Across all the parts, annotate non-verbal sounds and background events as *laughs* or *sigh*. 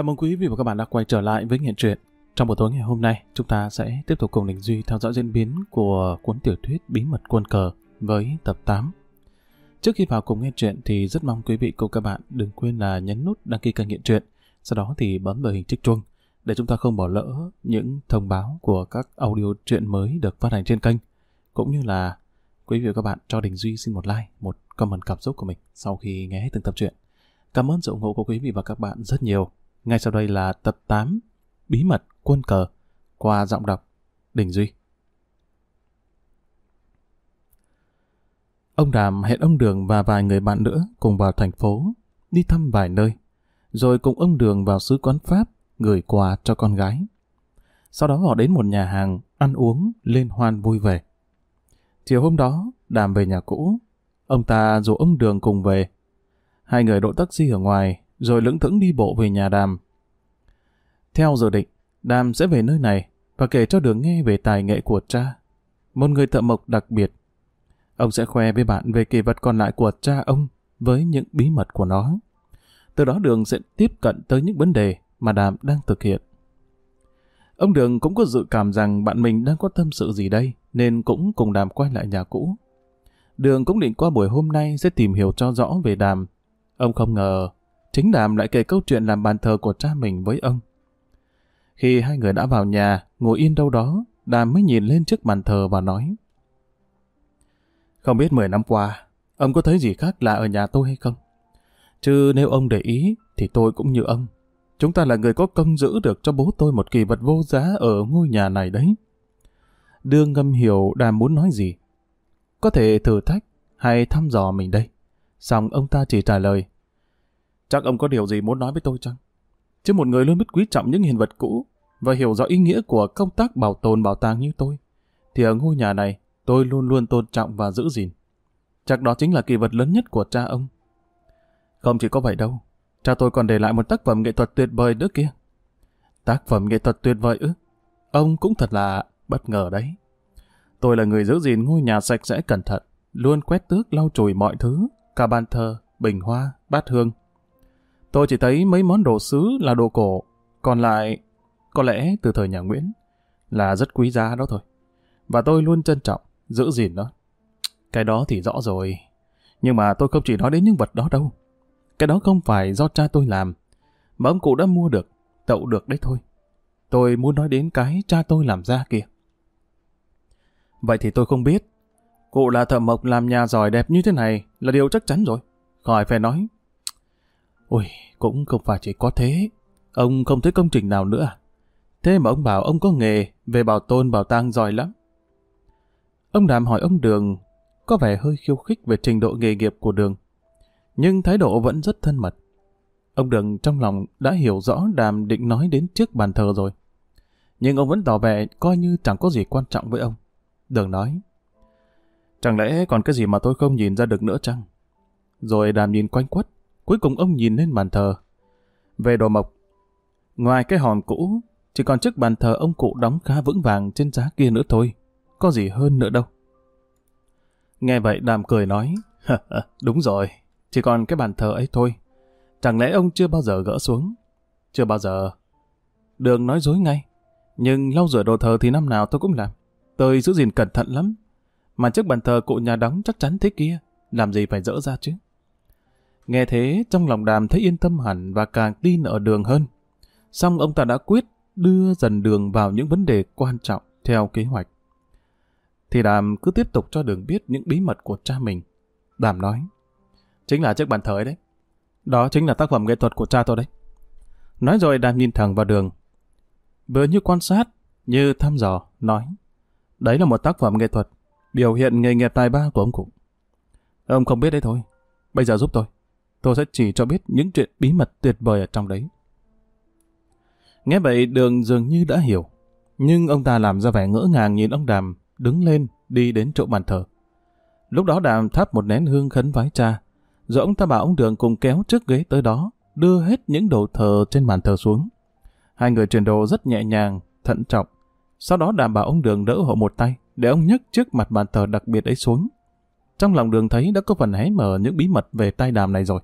Chào mừng quý vị và các bạn đã quay trở lại với Nghiện Truyện. Trong buổi tối ngày hôm nay, chúng ta sẽ tiếp tục cùng Đình Duy theo dõi diễn biến của cuốn tiểu thuyết Bí mật quân cờ với tập 8. Trước khi vào cùng nghe chuyện thì rất mong quý vị cùng các bạn đừng quên là nhấn nút đăng ký kênh Nghiện Truyện, sau đó thì bấm vào hình chiếc chuông để chúng ta không bỏ lỡ những thông báo của các audio truyện mới được phát hành trên kênh, cũng như là quý vị và các bạn cho Đình Duy xin một like, một comment cảm xúc của mình sau khi nghe hết từng tập truyện. Cảm ơn sự ủng hộ của quý vị và các bạn rất nhiều. Ngay sau đây là tập 8 Bí mật quân cờ qua giọng đọc Đình Duy. Ông Đàm hẹn ông Đường và vài người bạn nữa cùng vào thành phố, đi thăm vài nơi, rồi cùng ông Đường vào sứ quán Pháp gửi quà cho con gái. Sau đó họ đến một nhà hàng, ăn uống, lên hoan vui vẻ. Chiều hôm đó, Đàm về nhà cũ, ông ta rủ ông Đường cùng về. Hai người đỗ taxi ở ngoài, rồi lững thững đi bộ về nhà Đàm. Theo dự định, Đàm sẽ về nơi này và kể cho Đường nghe về tài nghệ của cha, một người thợ mộc đặc biệt. Ông sẽ khoe với bạn về kỳ vật còn lại của cha ông với những bí mật của nó. Từ đó Đường sẽ tiếp cận tới những vấn đề mà Đàm đang thực hiện. Ông Đường cũng có dự cảm rằng bạn mình đang có tâm sự gì đây, nên cũng cùng Đàm quay lại nhà cũ. Đường cũng định qua buổi hôm nay sẽ tìm hiểu cho rõ về Đàm. Ông không ngờ chính Đàm lại kể câu chuyện làm bàn thờ của cha mình với ông. Khi hai người đã vào nhà, ngồi yên đâu đó, Đàm mới nhìn lên trước bàn thờ và nói. Không biết 10 năm qua, ông có thấy gì khác lạ ở nhà tôi hay không? Chứ nếu ông để ý, thì tôi cũng như ông. Chúng ta là người có công giữ được cho bố tôi một kỳ vật vô giá ở ngôi nhà này đấy. Đương ngâm hiểu Đàm muốn nói gì. Có thể thử thách hay thăm dò mình đây. Xong ông ta chỉ trả lời. Chắc ông có điều gì muốn nói với tôi chăng? Chứ một người luôn biết quý trọng những hiện vật cũ và hiểu rõ ý nghĩa của công tác bảo tồn bảo tàng như tôi, thì ở ngôi nhà này tôi luôn luôn tôn trọng và giữ gìn. Chắc đó chính là kỳ vật lớn nhất của cha ông. Không chỉ có vậy đâu, cha tôi còn để lại một tác phẩm nghệ thuật tuyệt vời nữa kia. Tác phẩm nghệ thuật tuyệt vời ư? Ông cũng thật là bất ngờ đấy. Tôi là người giữ gìn ngôi nhà sạch sẽ cẩn thận, luôn quét tước lau chùi mọi thứ, cả bàn thờ, bình hoa, bát hương. Tôi chỉ thấy mấy món đồ sứ là đồ cổ, còn lại có lẽ từ thời nhà Nguyễn là rất quý giá đó thôi. Và tôi luôn trân trọng, giữ gìn nó. Cái đó thì rõ rồi. Nhưng mà tôi không chỉ nói đến những vật đó đâu. Cái đó không phải do cha tôi làm, mà ông cụ đã mua được, tậu được đấy thôi. Tôi muốn nói đến cái cha tôi làm ra kìa. Vậy thì tôi không biết. Cụ là thợ mộc làm nhà giỏi đẹp như thế này là điều chắc chắn rồi. Khỏi phải nói. Ôi, cũng không phải chỉ có thế. Ông không thấy công trình nào nữa à? Thế mà ông bảo ông có nghề về bảo tôn bảo tàng giỏi lắm. Ông Đàm hỏi ông Đường có vẻ hơi khiêu khích về trình độ nghề nghiệp của Đường. Nhưng thái độ vẫn rất thân mật. Ông Đường trong lòng đã hiểu rõ Đàm định nói đến trước bàn thờ rồi. Nhưng ông vẫn tỏ vẻ coi như chẳng có gì quan trọng với ông. Đường nói, chẳng lẽ còn cái gì mà tôi không nhìn ra được nữa chăng? Rồi Đàm nhìn quanh quất, cuối cùng ông nhìn lên bàn thờ. Về đồ mộc, ngoài cái hòn cũ chỉ còn chiếc bàn thờ ông cụ đóng khá vững vàng trên giá kia nữa thôi. Có gì hơn nữa đâu. Nghe vậy đàm cười nói, đúng rồi, chỉ còn cái bàn thờ ấy thôi. Chẳng lẽ ông chưa bao giờ gỡ xuống? Chưa bao giờ. Đường nói dối ngay. Nhưng lau rửa đồ thờ thì năm nào tôi cũng làm. Tôi giữ gìn cẩn thận lắm. Mà chiếc bàn thờ cụ nhà đóng chắc chắn thế kia. Làm gì phải dỡ ra chứ? Nghe thế, trong lòng đàm thấy yên tâm hẳn và càng tin ở đường hơn. Xong ông ta đã quyết đưa dần đường vào những vấn đề quan trọng theo kế hoạch. Thì Đàm cứ tiếp tục cho đường biết những bí mật của cha mình. Đàm nói, chính là chiếc bàn thờ đấy. Đó chính là tác phẩm nghệ thuật của cha tôi đấy. Nói rồi Đàm nhìn thẳng vào đường. Vừa như quan sát, như thăm dò, nói, đấy là một tác phẩm nghệ thuật, biểu hiện nghề nghiệp tài ba của ông cụ. Ông không biết đấy thôi, bây giờ giúp tôi. Tôi sẽ chỉ cho biết những chuyện bí mật tuyệt vời ở trong đấy. Nghe vậy đường dường như đã hiểu. Nhưng ông ta làm ra vẻ ngỡ ngàng nhìn ông Đàm, đứng lên, đi đến chỗ bàn thờ. Lúc đó Đàm thắp một nén hương khấn vái cha, rồi ông ta bảo ông Đường cùng kéo trước ghế tới đó, đưa hết những đồ thờ trên bàn thờ xuống. Hai người chuyển đồ rất nhẹ nhàng, thận trọng. Sau đó Đàm bảo ông Đường đỡ hộ một tay, để ông nhấc trước mặt bàn thờ đặc biệt ấy xuống. Trong lòng Đường thấy đã có phần hé mở những bí mật về tay Đàm này rồi.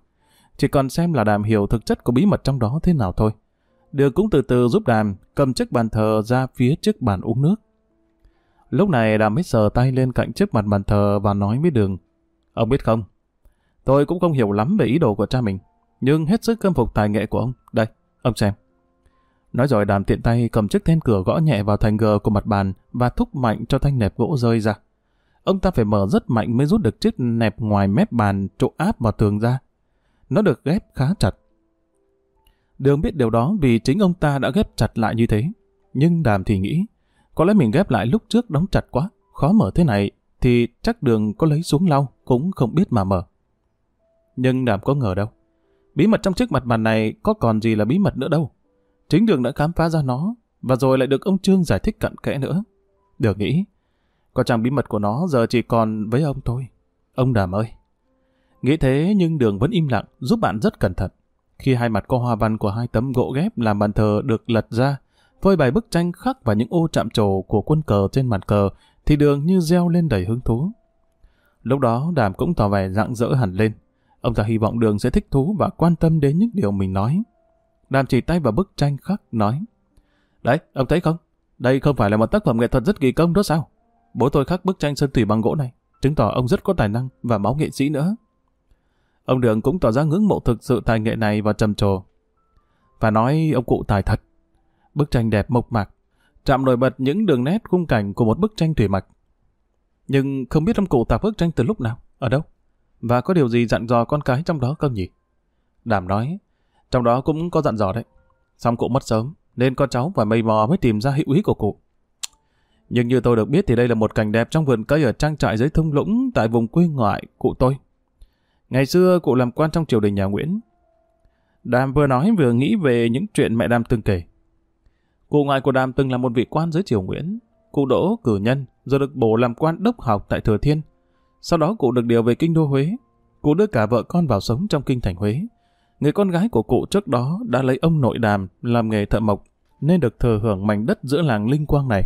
Chỉ còn xem là Đàm hiểu thực chất của bí mật trong đó thế nào thôi. Đường cũng từ từ giúp đàm cầm chiếc bàn thờ ra phía trước bàn uống nước. Lúc này đàm mới sờ tay lên cạnh trước mặt bàn thờ và nói với đường. Ông biết không, tôi cũng không hiểu lắm về ý đồ của cha mình, nhưng hết sức khâm phục tài nghệ của ông. Đây, ông xem. Nói rồi đàm tiện tay cầm chiếc then cửa gõ nhẹ vào thành gờ của mặt bàn và thúc mạnh cho thanh nẹp gỗ rơi ra. Ông ta phải mở rất mạnh mới rút được chiếc nẹp ngoài mép bàn trụ áp vào tường ra. Nó được ghép khá chặt. Đường biết điều đó vì chính ông ta đã ghép chặt lại như thế. Nhưng đàm thì nghĩ, có lẽ mình ghép lại lúc trước đóng chặt quá, khó mở thế này, thì chắc đường có lấy xuống lau cũng không biết mà mở. Nhưng đàm có ngờ đâu. Bí mật trong chiếc mặt bàn này có còn gì là bí mật nữa đâu. Chính đường đã khám phá ra nó, và rồi lại được ông Trương giải thích cặn kẽ nữa. Đường nghĩ, có chăng bí mật của nó giờ chỉ còn với ông thôi. Ông đàm ơi! Nghĩ thế nhưng đường vẫn im lặng, giúp bạn rất cẩn thận. Khi hai mặt có hoa văn của hai tấm gỗ ghép làm bàn thờ được lật ra, phơi bày bức tranh khắc vào những ô chạm trổ của quân cờ trên mặt cờ, thì đường như reo lên đầy hứng thú. Lúc đó đàm cũng tỏ vẻ rạng rỡ hẳn lên. Ông ta hy vọng đường sẽ thích thú và quan tâm đến những điều mình nói. Đàm chỉ tay vào bức tranh khắc, nói Đấy, ông thấy không? Đây không phải là một tác phẩm nghệ thuật rất kỳ công đó sao? Bố tôi khắc bức tranh sơn thủy bằng gỗ này, chứng tỏ ông rất có tài năng và máu nghệ sĩ nữa. Ông Đường cũng tỏ ra ngưỡng mộ thực sự tài nghệ này và trầm trồ. Và nói ông cụ tài thật. Bức tranh đẹp mộc mạc, chạm nổi bật những đường nét khung cảnh của một bức tranh thủy mạch. Nhưng không biết ông cụ tạc bức tranh từ lúc nào, ở đâu, và có điều gì dặn dò con cái trong đó không nhỉ? Đàm nói, trong đó cũng có dặn dò đấy. Xong cụ mất sớm, nên con cháu và mây mò mới tìm ra hữu ý của cụ. Nhưng như tôi được biết thì đây là một cảnh đẹp trong vườn cây ở trang trại dưới thung lũng tại vùng quê ngoại cụ tôi. Ngày xưa cụ làm quan trong triều đình nhà Nguyễn. Đàm vừa nói vừa nghĩ về những chuyện mẹ Đàm từng kể. Cụ ngoại của Đàm từng là một vị quan dưới triều Nguyễn. Cụ đỗ cử nhân, rồi được bổ làm quan đốc học tại Thừa Thiên. Sau đó cụ được điều về kinh đô Huế. Cụ đưa cả vợ con vào sống trong kinh thành Huế. Người con gái của cụ trước đó đã lấy ông nội Đàm làm nghề thợ mộc, nên được thừa hưởng mảnh đất giữa làng Linh Quang này.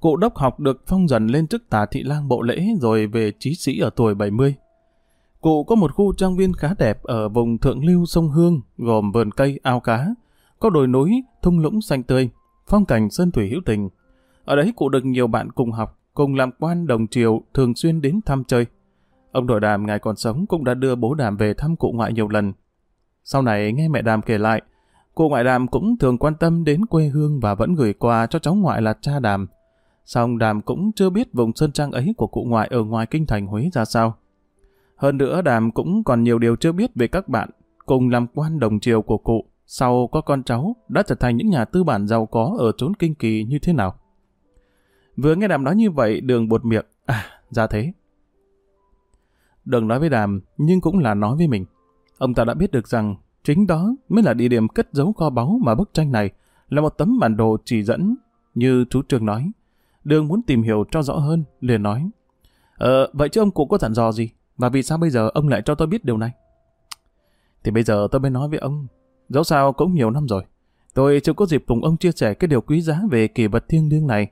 Cụ đốc học được phong dần lên chức tả thị lang bộ lễ rồi về trí sĩ ở tuổi 70. Cụ có một khu trang viên khá đẹp ở vùng thượng lưu sông Hương, gồm vườn cây, ao cá, có đồi núi, thung lũng xanh tươi, phong cảnh sơn thủy hữu tình. Ở đấy cụ được nhiều bạn cùng học, cùng làm quan đồng triều, thường xuyên đến thăm chơi. Ông đội đàm ngày còn sống cũng đã đưa bố đàm về thăm cụ ngoại nhiều lần. Sau này nghe mẹ đàm kể lại, cụ ngoại đàm cũng thường quan tâm đến quê hương và vẫn gửi quà cho cháu ngoại là cha đàm. Xong đàm cũng chưa biết vùng sơn trang ấy của cụ ngoại ở ngoài kinh thành Huế ra sao. Hơn nữa Đàm cũng còn nhiều điều chưa biết về các bạn, cùng làm quan đồng triều của cụ, sau có con cháu, đã trở thành những nhà tư bản giàu có ở chốn kinh kỳ như thế nào. Vừa nghe Đàm nói như vậy, Đường buột miệng, à, ra thế. Đường nói với Đàm, nhưng cũng là nói với mình. Ông ta đã biết được rằng, chính đó mới là địa điểm cất giấu kho báu mà bức tranh này là một tấm bản đồ chỉ dẫn, như chú Trương nói. Đường muốn tìm hiểu cho rõ hơn, liền nói. Ờ, vậy chứ ông cụ có dặn dò gì? Và vì sao bây giờ ông lại cho tôi biết điều này? Thì bây giờ tôi mới nói với ông. Dẫu sao cũng nhiều năm rồi. Tôi chưa có dịp cùng ông chia sẻ cái điều quý giá về kỳ vật thiêng liêng này.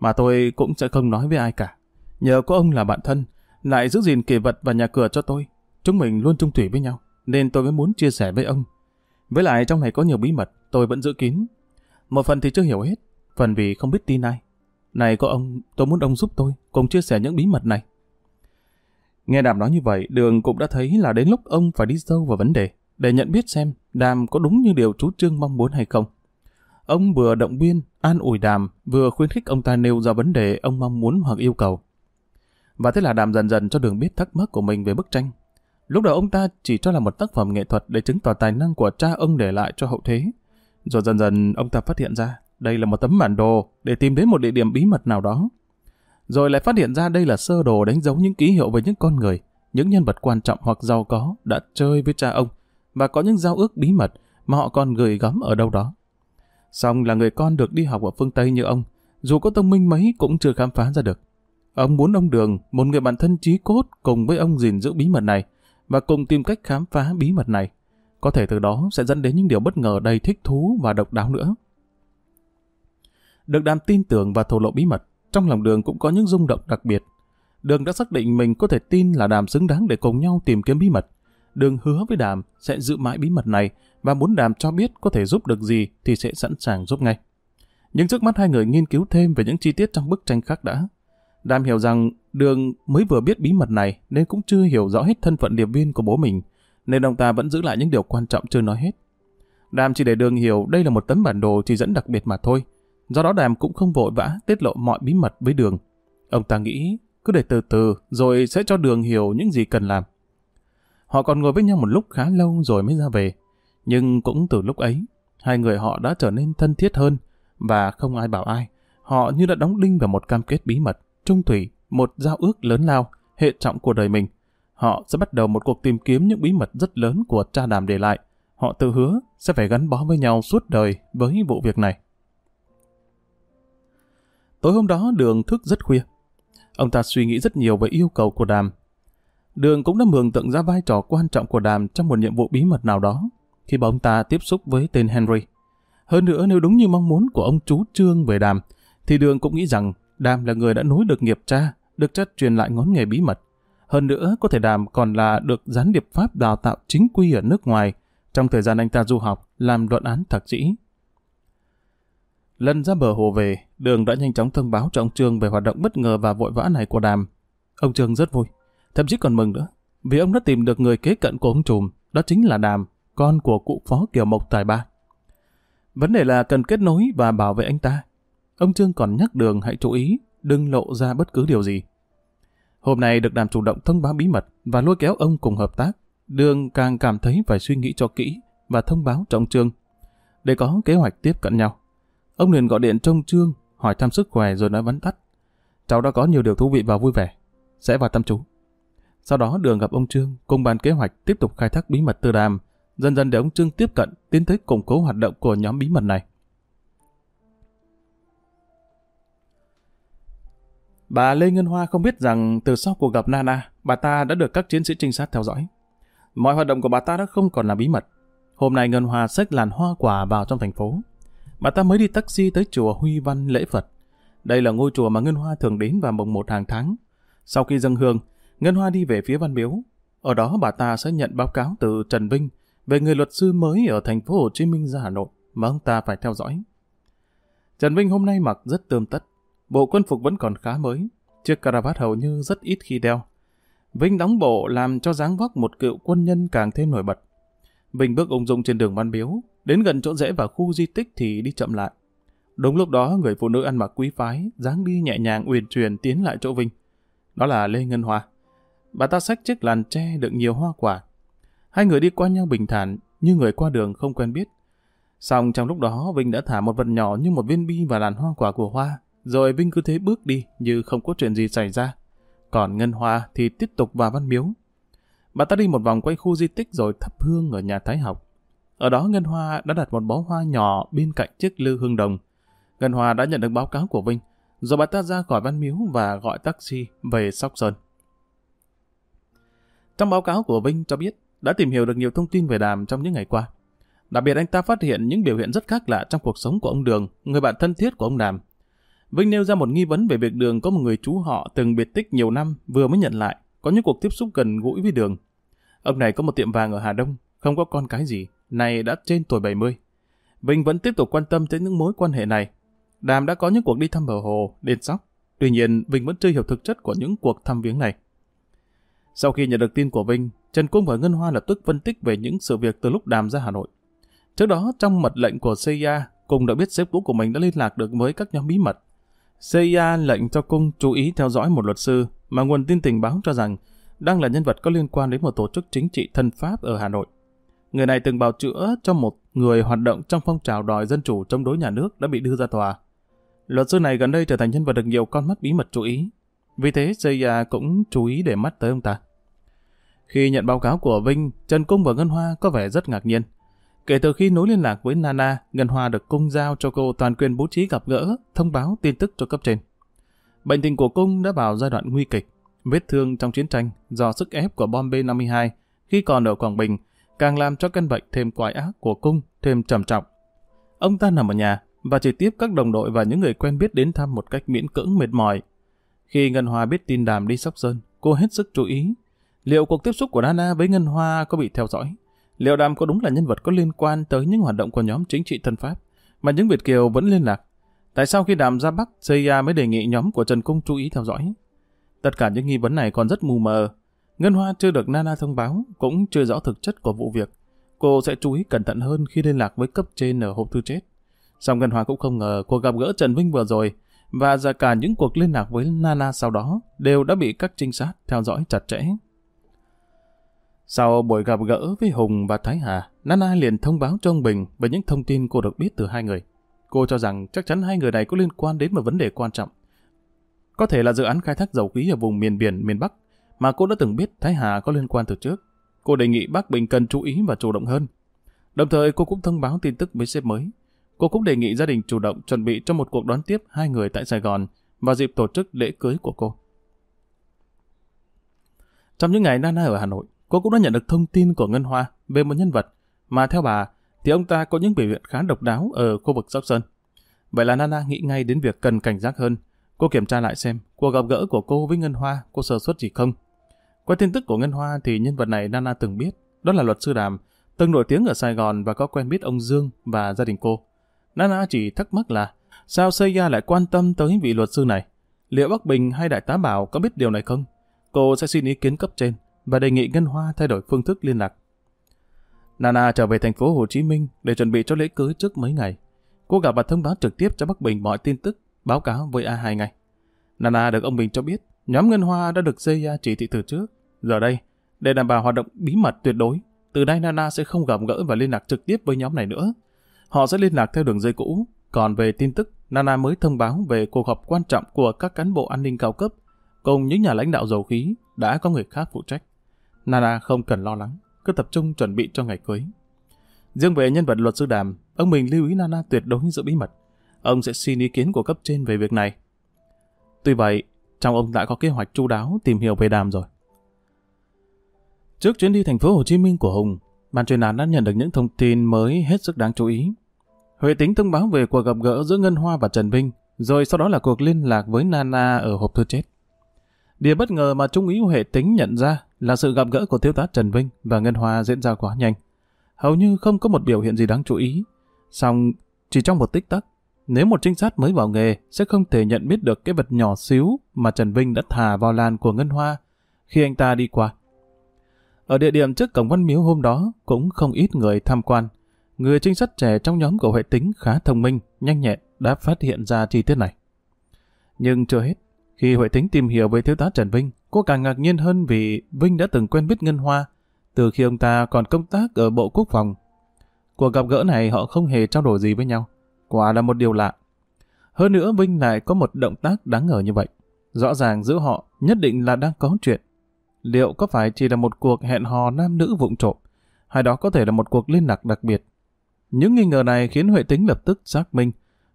Mà tôi cũng sẽ không nói với ai cả. Nhờ có ông là bạn thân, lại giữ gìn kỳ vật và nhà cửa cho tôi. Chúng mình luôn trung thủy với nhau, nên tôi mới muốn chia sẻ với ông. Với lại trong này có nhiều bí mật, tôi vẫn giữ kín. Một phần thì chưa hiểu hết, phần vì không biết tin ai. Này có ông, tôi muốn ông giúp tôi, cùng chia sẻ những bí mật này. Nghe Đàm nói như vậy, Đường cũng đã thấy là đến lúc ông phải đi sâu vào vấn đề, để nhận biết xem Đàm có đúng như điều chú Trương mong muốn hay không. Ông vừa động viên, an ủi Đàm, vừa khuyến khích ông ta nêu ra vấn đề ông mong muốn hoặc yêu cầu. Và thế là Đàm dần dần cho Đường biết thắc mắc của mình về bức tranh. Lúc đầu ông ta chỉ cho là một tác phẩm nghệ thuật để chứng tỏ tài năng của cha ông để lại cho hậu thế. Rồi dần dần ông ta phát hiện ra đây là một tấm bản đồ để tìm đến một địa điểm bí mật nào đó rồi lại phát hiện ra đây là sơ đồ đánh dấu những ký hiệu về những con người, những nhân vật quan trọng hoặc giàu có đã chơi với cha ông và có những giao ước bí mật mà họ còn gửi gắm ở đâu đó. Xong là người con được đi học ở phương Tây như ông, dù có thông minh mấy cũng chưa khám phá ra được. Ông muốn ông Đường, một người bạn thân trí cốt cùng với ông gìn giữ bí mật này và cùng tìm cách khám phá bí mật này. Có thể từ đó sẽ dẫn đến những điều bất ngờ đầy thích thú và độc đáo nữa. Được đàm tin tưởng và thổ lộ bí mật, trong lòng đường cũng có những rung động đặc biệt. Đường đã xác định mình có thể tin là đàm xứng đáng để cùng nhau tìm kiếm bí mật. Đường hứa với Đàm sẽ giữ mãi bí mật này và muốn Đàm cho biết có thể giúp được gì thì sẽ sẵn sàng giúp ngay. Nhưng trước mắt hai người nghiên cứu thêm về những chi tiết trong bức tranh khác đã. Đàm hiểu rằng Đường mới vừa biết bí mật này nên cũng chưa hiểu rõ hết thân phận điệp viên của bố mình, nên ông ta vẫn giữ lại những điều quan trọng chưa nói hết. Đàm chỉ để Đường hiểu đây là một tấm bản đồ chỉ dẫn đặc biệt mà thôi. Do đó Đàm cũng không vội vã tiết lộ mọi bí mật với Đường. Ông ta nghĩ cứ để từ từ rồi sẽ cho Đường hiểu những gì cần làm. Họ còn ngồi với nhau một lúc khá lâu rồi mới ra về. Nhưng cũng từ lúc ấy, hai người họ đã trở nên thân thiết hơn và không ai bảo ai. Họ như đã đóng đinh vào một cam kết bí mật, trung thủy, một giao ước lớn lao, hệ trọng của đời mình. Họ sẽ bắt đầu một cuộc tìm kiếm những bí mật rất lớn của cha đàm để lại. Họ tự hứa sẽ phải gắn bó với nhau suốt đời với vụ việc này. Tối hôm đó Đường thức rất khuya. Ông ta suy nghĩ rất nhiều về yêu cầu của Đàm. Đường cũng đã mường tượng ra vai trò quan trọng của Đàm trong một nhiệm vụ bí mật nào đó khi mà ông ta tiếp xúc với tên Henry. Hơn nữa nếu đúng như mong muốn của ông chú Trương về Đàm, thì Đường cũng nghĩ rằng Đàm là người đã nối được nghiệp cha, được cha truyền lại ngón nghề bí mật. Hơn nữa có thể Đàm còn là được gián điệp Pháp đào tạo chính quy ở nước ngoài trong thời gian anh ta du học làm luận án thạc sĩ. Lần ra bờ hồ về, Đường đã nhanh chóng thông báo cho ông Trương về hoạt động bất ngờ và vội vã này của Đàm. Ông Trương rất vui, thậm chí còn mừng nữa, vì ông đã tìm được người kế cận của ông Trùm, đó chính là Đàm, con của cụ phó Kiều Mộc Tài Ba. Vấn đề là cần kết nối và bảo vệ anh ta. Ông Trương còn nhắc Đường hãy chú ý, đừng lộ ra bất cứ điều gì. Hôm nay được Đàm chủ động thông báo bí mật và lôi kéo ông cùng hợp tác. Đường càng cảm thấy phải suy nghĩ cho kỹ và thông báo cho ông Trương để có kế hoạch tiếp cận nhau. Ông liền gọi điện trông Trương hỏi thăm sức khỏe rồi nói vắn tắt. Cháu đã có nhiều điều thú vị và vui vẻ. Sẽ vào tâm chú. Sau đó Đường gặp ông Trương cùng bàn kế hoạch tiếp tục khai thác bí mật tư đàm dần dần để ông Trương tiếp cận, tiến tới củng cố hoạt động của nhóm bí mật này. Bà Lê Ngân Hoa không biết rằng từ sau cuộc gặp Nana, bà ta đã được các chiến sĩ trinh sát theo dõi. Mọi hoạt động của bà ta đã không còn là bí mật. Hôm nay Ngân Hoa xách làn hoa quả vào trong thành phố. Bà ta mới đi taxi tới chùa Huy Văn lễ Phật. Đây là ngôi chùa mà Ngân Hoa thường đến vào mùng một hàng tháng. Sau khi dâng hương, Ngân Hoa đi về phía Văn Miếu. Ở đó bà ta sẽ nhận báo cáo từ Trần Vinh về người luật sư mới ở thành phố Hồ Chí Minh ra Hà Nội mà ông ta phải theo dõi. Trần Vinh hôm nay mặc rất tươm tất, bộ quân phục vẫn còn khá mới, chiếc caravat hầu như rất ít khi đeo. Vinh đóng bộ làm cho dáng vóc một cựu quân nhân càng thêm nổi bật. Vinh bước ung dung trên đường Văn Biếu, đến gần chỗ rẽ vào khu di tích thì đi chậm lại. Đúng lúc đó người phụ nữ ăn mặc quý phái, dáng đi nhẹ nhàng uyển chuyển tiến lại chỗ Vinh. Đó là Lê Ngân Hoa. Bà ta xách chiếc làn tre đựng nhiều hoa quả, Hai người đi qua nhau bình thản, như người qua đường không quen biết. Xong trong lúc đó Vinh đã thả một vật nhỏ như một viên bi vào làn hoa quả của Hoa, rồi Vinh cứ thế bước đi như không có chuyện gì xảy ra. Còn Ngân Hoa thì tiếp tục vào văn miếu. Bà ta đi một vòng quanh khu di tích rồi thắp hương ở nhà Thái học. Ở đó Ngân Hoa đã đặt một bó hoa nhỏ bên cạnh chiếc lư hương đồng. Ngân Hoa đã nhận được báo cáo của Vinh, rồi bà ta ra khỏi văn miếu và gọi taxi về Sóc Sơn. Trong báo cáo của Vinh cho biết, đã tìm hiểu được nhiều thông tin về Đàm trong những ngày qua. Đặc biệt anh ta phát hiện những biểu hiện rất khác lạ trong cuộc sống của ông Đường, người bạn thân thiết của ông Đàm. Vinh nêu ra một nghi vấn về việc Đường có một người chú họ từng biệt tích nhiều năm vừa mới nhận lại, có những cuộc tiếp xúc gần gũi với Đường. Ông này có một tiệm vàng ở Hà Đông, không có con cái gì, này đã trên tuổi 70. Vinh vẫn tiếp tục quan tâm tới những mối quan hệ này. Đàm đã có những cuộc đi thăm bờ hồ, đền sóc. Tuy nhiên, Vinh vẫn chưa hiểu thực chất của những cuộc thăm viếng này. Sau khi nhận được tin của Vinh, Trần Cung và Ngân Hoa lập tức phân tích về những sự việc từ lúc đàm ra Hà Nội. Trước đó, trong mật lệnh của CIA, Cung đã biết sếp cũ của mình đã liên lạc được với các nhóm bí mật. CIA lệnh cho Cung chú ý theo dõi một luật sư mà nguồn tin tình báo cho rằng đang là nhân vật có liên quan đến một tổ chức chính trị thân Pháp ở Hà Nội. Người này từng bào chữa cho một người hoạt động trong phong trào đòi dân chủ chống đối nhà nước đã bị đưa ra tòa. Luật sư này gần đây trở thành nhân vật được nhiều con mắt bí mật chú ý. Vì thế CIA cũng chú ý để mắt tới ông ta. Khi nhận báo cáo của Vinh, Trần Cung và Ngân Hoa có vẻ rất ngạc nhiên. Kể từ khi nối liên lạc với Nana, Ngân Hoa được Cung giao cho cô toàn quyền bố trí gặp gỡ, thông báo tin tức cho cấp trên. Bệnh tình của Cung đã vào giai đoạn nguy kịch. Vết thương trong chiến tranh do sức ép của bom B-52 khi còn ở Quảng Bình càng làm cho căn bệnh thêm quái ác của Cung thêm trầm trọng. Ông ta nằm ở nhà và chỉ tiếp các đồng đội và những người quen biết đến thăm một cách miễn cưỡng mệt mỏi. Khi Ngân Hoa biết tin đàm đi Sóc Sơn, cô hết sức chú ý Liệu cuộc tiếp xúc của Nana với Ngân Hoa có bị theo dõi? Liệu Đàm có đúng là nhân vật có liên quan tới những hoạt động của nhóm chính trị thân Pháp, mà những Việt Kiều vẫn liên lạc? Tại sao khi Đàm ra Bắc, CIA mới đề nghị nhóm của Trần Cung chú ý theo dõi? Tất cả những nghi vấn này còn rất mù mờ. Ngân Hoa chưa được Nana thông báo, cũng chưa rõ thực chất của vụ việc. Cô sẽ chú ý cẩn thận hơn khi liên lạc với cấp trên ở hộp thư chết. Song Ngân Hoa cũng không ngờ cuộc gặp gỡ Trần Vinh vừa rồi và ra cả những cuộc liên lạc với Nana sau đó đều đã bị các trinh sát theo dõi chặt chẽ. Sau buổi gặp gỡ với Hùng và Thái Hà, Nana liền thông báo cho ông Bình về những thông tin cô được biết từ hai người. Cô cho rằng chắc chắn hai người này có liên quan đến một vấn đề quan trọng. Có thể là dự án khai thác dầu khí ở vùng miền biển miền Bắc mà cô đã từng biết Thái Hà có liên quan từ trước. Cô đề nghị bác Bình cần chú ý và chủ động hơn. Đồng thời cô cũng thông báo tin tức với sếp mới. Cô cũng đề nghị gia đình chủ động chuẩn bị cho một cuộc đón tiếp hai người tại Sài Gòn vào dịp tổ chức lễ cưới của cô. Trong những ngày Nana ở Hà Nội, cô cũng đã nhận được thông tin của Ngân Hoa về một nhân vật mà theo bà thì ông ta có những biểu hiện khá độc đáo ở khu vực Sóc Sơn. Vậy là Nana nghĩ ngay đến việc cần cảnh giác hơn. Cô kiểm tra lại xem cuộc gặp gỡ của cô với Ngân Hoa có sơ suất gì không. Qua tin tức của Ngân Hoa thì nhân vật này Nana từng biết, đó là luật sư Đàm, từng nổi tiếng ở Sài Gòn và có quen biết ông Dương và gia đình cô. Nana chỉ thắc mắc là sao Seiya lại quan tâm tới vị luật sư này? Liệu Bắc Bình hay Đại tá Bảo có biết điều này không? Cô sẽ xin ý kiến cấp trên và đề nghị Ngân Hoa thay đổi phương thức liên lạc. Nana trở về thành phố Hồ Chí Minh để chuẩn bị cho lễ cưới trước mấy ngày. Cô gặp và thông báo trực tiếp cho Bắc Bình mọi tin tức, báo cáo với A2 ngày. Nana được ông Bình cho biết nhóm Ngân Hoa đã được Seiya chỉ thị từ trước. Giờ đây, để đảm bảo hoạt động bí mật tuyệt đối, từ đây Nana sẽ không gặp gỡ và liên lạc trực tiếp với nhóm này nữa. Họ sẽ liên lạc theo đường dây cũ. Còn về tin tức, Nana mới thông báo về cuộc họp quan trọng của các cán bộ an ninh cao cấp cùng những nhà lãnh đạo dầu khí đã có người khác phụ trách. Nana không cần lo lắng, cứ tập trung chuẩn bị cho ngày cưới. Riêng về nhân vật luật sư Đàm, ông mình lưu ý Nana tuyệt đối giữ bí mật. Ông sẽ xin ý kiến của cấp trên về việc này. Tuy vậy, trong ông đã có kế hoạch chu đáo tìm hiểu về Đàm rồi. Trước chuyến đi thành phố Hồ Chí Minh của Hùng, ban chuyên án đã nhận được những thông tin mới hết sức đáng chú ý. Huệ tính thông báo về cuộc gặp gỡ giữa Ngân Hoa và Trần Vinh, rồi sau đó là cuộc liên lạc với Nana ở hộp thư chết. Điều bất ngờ mà Trung úy Huệ tính nhận ra là sự gặp gỡ của thiếu tá Trần Vinh và Ngân Hoa diễn ra quá nhanh. Hầu như không có một biểu hiện gì đáng chú ý. Xong, chỉ trong một tích tắc, nếu một trinh sát mới vào nghề sẽ không thể nhận biết được cái vật nhỏ xíu mà Trần Vinh đã thả vào làn của Ngân Hoa khi anh ta đi qua. Ở địa điểm trước cổng văn miếu hôm đó cũng không ít người tham quan. Người trinh sát trẻ trong nhóm của Huệ Tính khá thông minh, nhanh nhẹn đã phát hiện ra chi tiết này. Nhưng chưa hết, khi Huệ Tính tìm hiểu về thiếu tá Trần Vinh, cô càng ngạc nhiên hơn vì Vinh đã từng quen biết Ngân Hoa từ khi ông ta còn công tác ở Bộ Quốc phòng. Cuộc gặp gỡ này họ không hề trao đổi gì với nhau. Quả là một điều lạ. Hơn nữa Vinh lại có một động tác đáng ngờ như vậy. Rõ ràng giữa họ nhất định là đang có chuyện. Liệu có phải chỉ là một cuộc hẹn hò nam nữ vụng trộm, hay đó có thể là một cuộc liên lạc đặc biệt? Những nghi ngờ này khiến Huệ Tính lập tức xác minh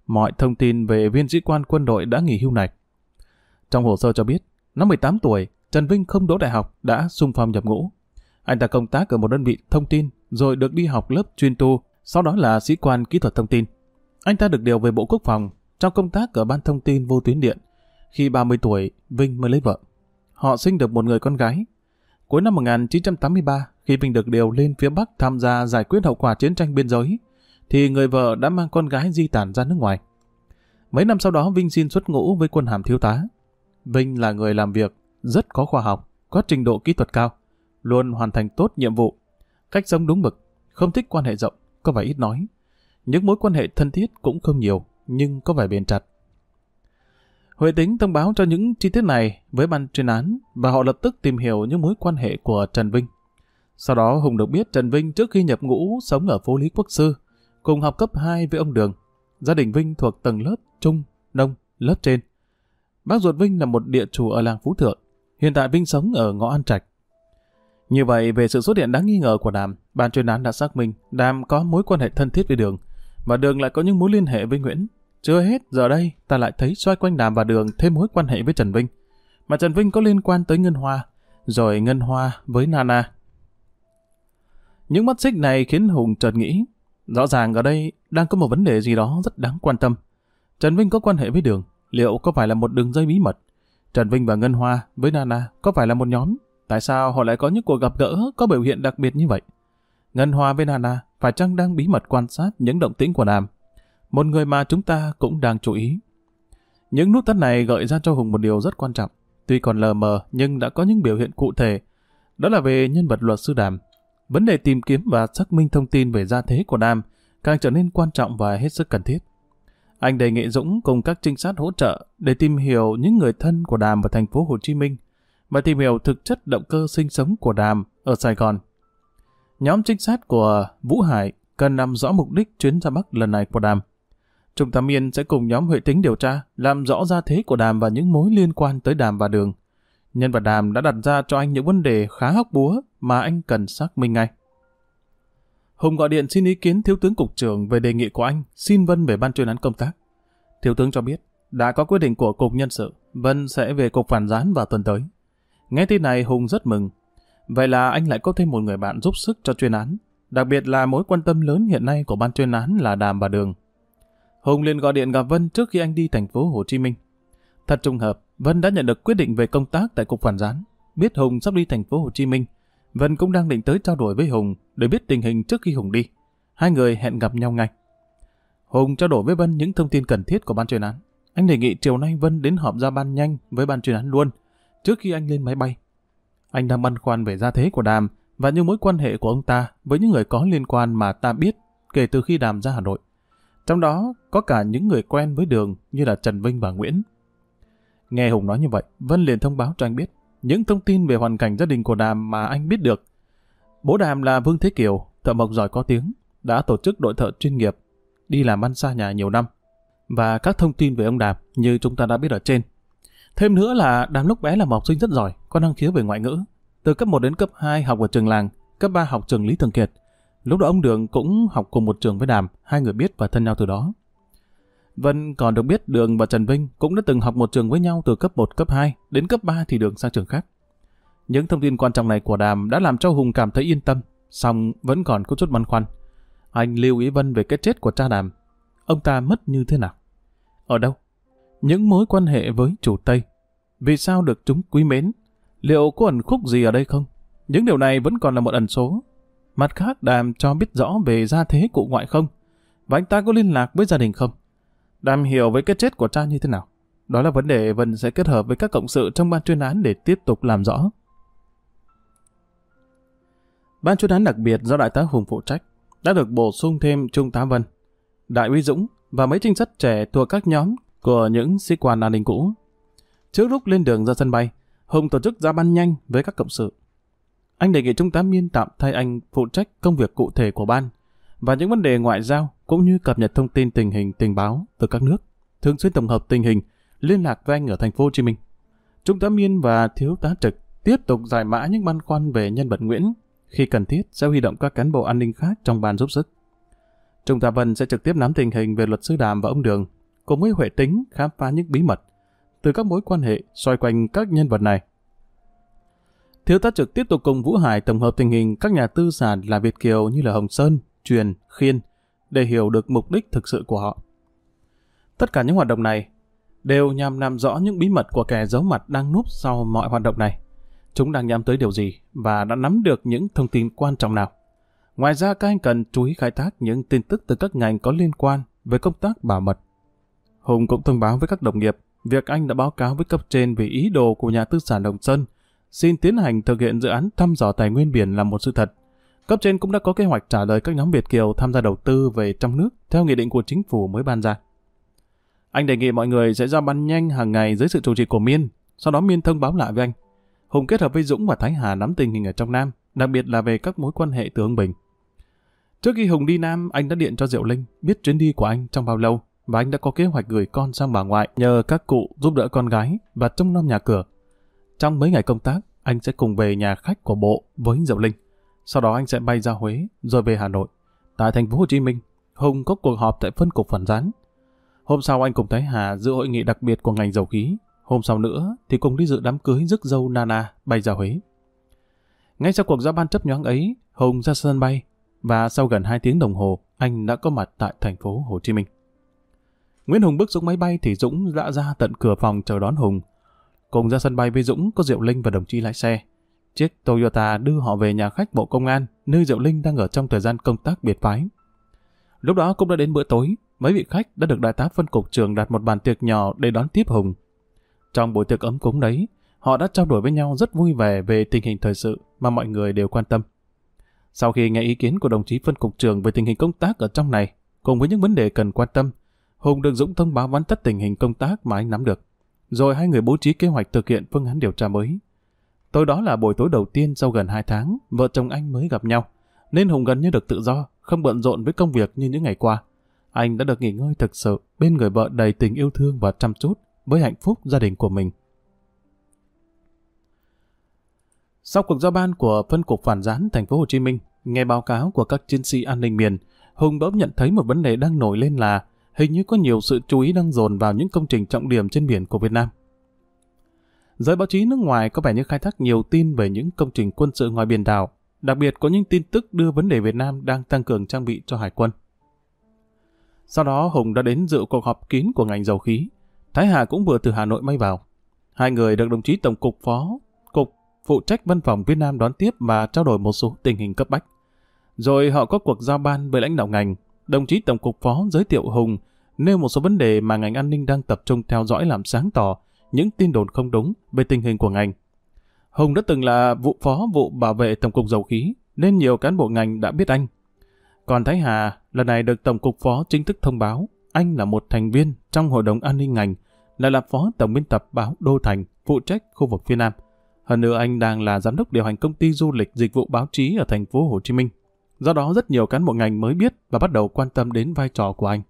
mọi thông tin về viên sĩ quan quân đội đã nghỉ hưu này. Trong hồ sơ cho biết, năm 18 tuổi, Trần Vinh không đỗ đại học đã xung phong nhập ngũ. Anh ta công tác ở một đơn vị thông tin rồi được đi học lớp chuyên tu, sau đó là sĩ quan kỹ thuật thông tin. Anh ta được điều về Bộ Quốc phòng trong công tác ở ban thông tin vô tuyến điện. Khi 30 tuổi, Vinh mới lấy vợ. Họ sinh được một người con gái. Cuối năm 1983, khi Vinh được điều lên phía Bắc tham gia giải quyết hậu quả chiến tranh biên giới, thì người vợ đã mang con gái di tản ra nước ngoài. Mấy năm sau đó Vinh xin xuất ngũ với quân hàm thiếu tá. Vinh là người làm việc, rất có khoa học, có trình độ kỹ thuật cao, luôn hoàn thành tốt nhiệm vụ, cách sống đúng mực, không thích quan hệ rộng, có vẻ ít nói. Những mối quan hệ thân thiết cũng không nhiều, nhưng có vẻ bền chặt. Huệ tính thông báo cho những chi tiết này với ban chuyên án và họ lập tức tìm hiểu những mối quan hệ của Trần Vinh. Sau đó Hùng được biết Trần Vinh trước khi nhập ngũ sống ở phố Lý Quốc Sư, cùng học cấp 2 với ông Đường. Gia đình Vinh thuộc tầng lớp trung, nông, lớp trên. Bác ruột Vinh là một địa chủ ở làng Phú Thượng. Hiện tại Vinh sống ở ngõ An Trạch. Như vậy, về sự xuất hiện đáng nghi ngờ của Đàm, ban chuyên án đã xác minh Đàm có mối quan hệ thân thiết với Đường, và Đường lại có những mối liên hệ với Nguyễn. Chưa hết, giờ đây, ta lại thấy xoay quanh Đàm và Đường thêm mối quan hệ với Trần Vinh. Mà Trần Vinh có liên quan tới Ngân Hoa, rồi Ngân Hoa với Nana. Những mắt xích này khiến Hùng chợt nghĩ, rõ ràng ở đây đang có một vấn đề gì đó rất đáng quan tâm. Trần Vinh có quan hệ với Đường, liệu có phải là một đường dây bí mật? Trần Vinh và Ngân Hoa với Nana có phải là một nhóm? Tại sao họ lại có những cuộc gặp gỡ có biểu hiện đặc biệt như vậy? Ngân Hoa với Nana phải chăng đang bí mật quan sát những động tĩnh của Đàm? Một người mà chúng ta cũng đang chú ý. Những nút tắt này gợi ra cho Hùng một điều rất quan trọng. Tuy còn lờ mờ, nhưng đã có những biểu hiện cụ thể. Đó là về nhân vật luật sư Đàm. Vấn đề tìm kiếm và xác minh thông tin về gia thế của Đàm càng trở nên quan trọng và hết sức cần thiết. Anh đề nghị Dũng cùng các trinh sát hỗ trợ để tìm hiểu những người thân của Đàm ở thành phố Hồ Chí Minh và tìm hiểu thực chất động cơ sinh sống của Đàm ở Sài Gòn. Nhóm trinh sát của Vũ Hải cần làm rõ mục đích chuyến ra Bắc lần này của Đàm. Trung tá Miên sẽ cùng nhóm Huệ Tính điều tra, làm rõ gia thế của Đàm và những mối liên quan tới Đàm và Đường. Nhân vật Đàm đã đặt ra cho anh những vấn đề khá hóc búa mà anh cần xác minh ngay. Hùng gọi điện xin ý kiến Thiếu tướng Cục trưởng về đề nghị của anh xin Vân về ban chuyên án công tác. Thiếu tướng cho biết, đã có quyết định của Cục Nhân sự, Vân sẽ về Cục Phản gián vào tuần tới. Nghe tin này Hùng rất mừng. Vậy là anh lại có thêm một người bạn giúp sức cho chuyên án. Đặc biệt là mối quan tâm lớn hiện nay của ban chuyên án là Đàm và Đường. Hùng liền gọi điện gặp Vân trước khi anh đi thành phố Hồ Chí Minh. Thật trùng hợp, Vân đã nhận được quyết định về công tác tại Cục Phản gián. Biết Hùng sắp đi thành phố Hồ Chí Minh, Vân cũng đang định tới trao đổi với Hùng để biết tình hình trước khi Hùng đi. Hai người hẹn gặp nhau ngay. Hùng trao đổi với Vân những thông tin cần thiết của ban chuyên án. Anh đề nghị chiều nay Vân đến họp ra ban nhanh với ban chuyên án luôn, trước khi anh lên máy bay. Anh đang băn khoăn về gia thế của Đàm và những mối quan hệ của ông ta với những người có liên quan mà ta biết kể từ khi Đàm ra Hà Nội. Trong đó có cả những người quen với Đường như là Trần Vinh và Nguyễn. Nghe Hùng nói như vậy, Vân liền thông báo cho anh biết những thông tin về hoàn cảnh gia đình của Đàm mà anh biết được. Bố Đàm là Vương Thế Kiều, thợ mộc giỏi có tiếng, đã tổ chức đội thợ chuyên nghiệp, đi làm ăn xa nhà nhiều năm. Và các thông tin về ông Đàm như chúng ta đã biết ở trên. Thêm nữa là Đàm lúc bé là một học sinh rất giỏi, có năng khiếu về ngoại ngữ. Từ cấp 1 đến cấp 2 học ở trường làng, cấp 3 học trường Lý Thường Kiệt. Lúc đó ông Đường cũng học cùng một trường với Đàm, hai người biết và thân nhau từ đó. Vân còn được biết Đường và Trần Vinh cũng đã từng học một trường với nhau từ cấp 1, cấp 2, đến cấp 3 thì Đường sang trường khác. Những thông tin quan trọng này của Đàm đã làm cho Hùng cảm thấy yên tâm, song vẫn còn có chút băn khoăn. Anh lưu ý Vân về cái chết của cha Đàm. Ông ta mất như thế nào? Ở đâu? Những mối quan hệ với chủ Tây. Vì sao được chúng quý mến? Liệu có ẩn khúc gì ở đây không? Những điều này vẫn còn là một ẩn số. Mặt khác Đàm cho biết rõ về gia thế cụ ngoại không? Và anh ta có liên lạc với gia đình không? Đàm hiểu với cái chết của cha như thế nào. Đó là vấn đề Vân sẽ kết hợp với các cộng sự trong ban chuyên án để tiếp tục làm rõ. Ban chuyên án đặc biệt do Đại tá Hùng phụ trách đã được bổ sung thêm Trung tá Vân, Đại úy Dũng và mấy trinh sát trẻ thuộc các nhóm của những sĩ quan an ninh cũ. Trước lúc lên đường ra sân bay, Hùng tổ chức ra ban nhanh với các cộng sự. Anh đề nghị Trung tá Miên tạm thay anh phụ trách công việc cụ thể của ban và những vấn đề ngoại giao cũng như cập nhật thông tin tình hình tình báo từ các nước, thường xuyên tổng hợp tình hình, liên lạc với anh ở thành phố Hồ Chí Minh. Trung tá Miên và thiếu tá Trực tiếp tục giải mã những băn khoăn về nhân vật Nguyễn, khi cần thiết sẽ huy động các cán bộ an ninh khác trong ban giúp sức. Trung tá Vân sẽ trực tiếp nắm tình hình về luật sư Đàm và ông Đường, cùng với Huệ Tính khám phá những bí mật từ các mối quan hệ xoay quanh các nhân vật này. Thiếu tá trực tiếp tục cùng Vũ Hải tổng hợp tình hình các nhà tư sản là Việt Kiều như là Hồng Sơn, Truyền, Khiên, để hiểu được mục đích thực sự của họ. Tất cả những hoạt động này đều nhằm làm rõ những bí mật của kẻ giấu mặt đang núp sau mọi hoạt động này. Chúng đang nhắm tới điều gì và đã nắm được những thông tin quan trọng nào. Ngoài ra các anh cần chú ý khai thác những tin tức từ các ngành có liên quan về công tác bảo mật. Hùng cũng thông báo với các đồng nghiệp việc anh đã báo cáo với cấp trên về ý đồ của nhà tư sản Đồng Sơn xin tiến hành thực hiện dự án thăm dò tài nguyên biển là một sự thật Cấp trên cũng đã có kế hoạch trả lời các nhóm Việt Kiều tham gia đầu tư về trong nước theo nghị định của chính phủ mới ban ra. Anh đề nghị mọi người sẽ ra ban nhanh hàng ngày dưới sự chủ trì của Miên, sau đó Miên thông báo lại với anh. Hùng kết hợp với Dũng và Thái Hà nắm tình hình ở trong Nam, đặc biệt là về các mối quan hệ từ ông Bình. Trước khi Hùng đi Nam, anh đã điện cho Diệu Linh biết chuyến đi của anh trong bao lâu và anh đã có kế hoạch gửi con sang bà ngoại nhờ các cụ giúp đỡ con gái và trông nom nhà cửa. Trong mấy ngày công tác, anh sẽ cùng về nhà khách của bộ với Diệu Linh. Sau đó anh sẽ bay ra Huế, rồi về Hà Nội. Tại thành phố Hồ Chí Minh, Hùng có cuộc họp tại phân cục phản gián. Hôm sau anh cùng Thái Hà dự hội nghị đặc biệt của ngành dầu khí. Hôm sau nữa thì cùng đi dự đám cưới rước dâu Nana bay ra Huế. Ngay sau cuộc giao ban chấp nhoáng ấy, Hùng ra sân bay và sau gần 2 tiếng đồng hồ, anh đã có mặt tại thành phố Hồ Chí Minh. Nguyễn Hùng bước xuống máy bay thì Dũng đã ra tận cửa phòng chờ đón Hùng. Cùng ra sân bay với Dũng có Diệu Linh và đồng chí lái xe. chiếc Toyota đưa họ về nhà khách Bộ Công an, nơi Diệu Linh đang ở trong thời gian công tác biệt phái. Lúc đó cũng đã đến bữa tối, mấy vị khách đã được đại tá phân cục trưởng đặt một bàn tiệc nhỏ để đón tiếp Hùng. Trong buổi tiệc ấm cúng đấy, họ đã trao đổi với nhau rất vui vẻ về tình hình thời sự mà mọi người đều quan tâm. Sau khi nghe ý kiến của đồng chí phân cục trưởng về tình hình công tác ở trong này, cùng với những vấn đề cần quan tâm, Hùng được Dũng thông báo vắn tắt tình hình công tác mà anh nắm được. Rồi hai người bố trí kế hoạch thực hiện phương án điều tra mới. Tối đó là buổi tối đầu tiên sau gần 2 tháng, vợ chồng anh mới gặp nhau. Nên Hùng gần như được tự do, không bận rộn với công việc như những ngày qua. Anh đã được nghỉ ngơi thực sự bên người vợ đầy tình yêu thương và chăm chút với hạnh phúc gia đình của mình. Sau cuộc giao ban của phân cục phản gián thành phố Hồ Chí Minh, nghe báo cáo của các chiến sĩ an ninh miền, Hùng bỗng nhận thấy một vấn đề đang nổi lên là hình như có nhiều sự chú ý đang dồn vào những công trình trọng điểm trên biển của Việt Nam. Giới báo chí nước ngoài có vẻ như khai thác nhiều tin về những công trình quân sự ngoài biển đảo, đặc biệt có những tin tức đưa vấn đề Việt Nam đang tăng cường trang bị cho hải quân. Sau đó Hùng đã đến dự cuộc họp kín của ngành dầu khí. Thái Hà cũng vừa từ Hà Nội may vào. Hai người được đồng chí Tổng cục Phó, Cục phụ trách văn phòng Việt Nam đón tiếp và trao đổi một số tình hình cấp bách. Rồi họ có cuộc giao ban với lãnh đạo ngành. Đồng chí Tổng cục Phó giới thiệu Hùng nêu một số vấn đề mà ngành an ninh đang tập trung theo dõi làm sáng tỏ những tin đồn không đúng về tình hình của ngành. Hùng đã từng là vụ phó vụ bảo vệ Tổng cục Dầu khí, nên nhiều cán bộ ngành đã biết anh. Còn Thái Hà, lần này được Tổng cục Phó chính thức thông báo, anh là một thành viên trong Hội đồng An ninh ngành, lại là Phó Tổng biên tập báo Đô Thành, phụ trách khu vực phía Nam. Hơn nữa anh đang là giám đốc điều hành công ty du lịch dịch vụ báo chí ở thành phố Hồ Chí Minh. Do đó rất nhiều cán bộ ngành mới biết và bắt đầu quan tâm đến vai trò của anh.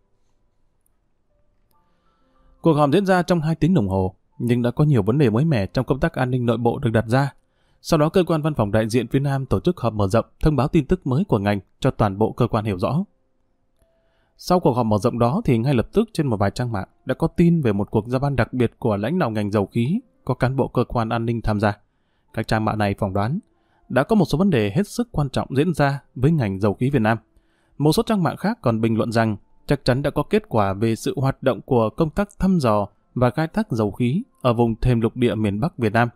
Cuộc họp diễn ra trong 2 tiếng đồng hồ, nhưng đã có nhiều vấn đề mới mẻ trong công tác an ninh nội bộ được đặt ra. Sau đó cơ quan văn phòng đại diện phía Nam tổ chức họp mở rộng thông báo tin tức mới của ngành cho toàn bộ cơ quan hiểu rõ. Sau cuộc họp mở rộng đó thì ngay lập tức trên một vài trang mạng đã có tin về một cuộc giao ban đặc biệt của lãnh đạo ngành dầu khí có cán bộ cơ quan an ninh tham gia. Các trang mạng này phỏng đoán đã có một số vấn đề hết sức quan trọng diễn ra với ngành dầu khí Việt Nam. Một số trang mạng khác còn bình luận rằng chắc chắn đã có kết quả về sự hoạt động của công tác thăm dò và khai thác dầu khí ở vùng thềm lục địa miền Bắc Việt Nam.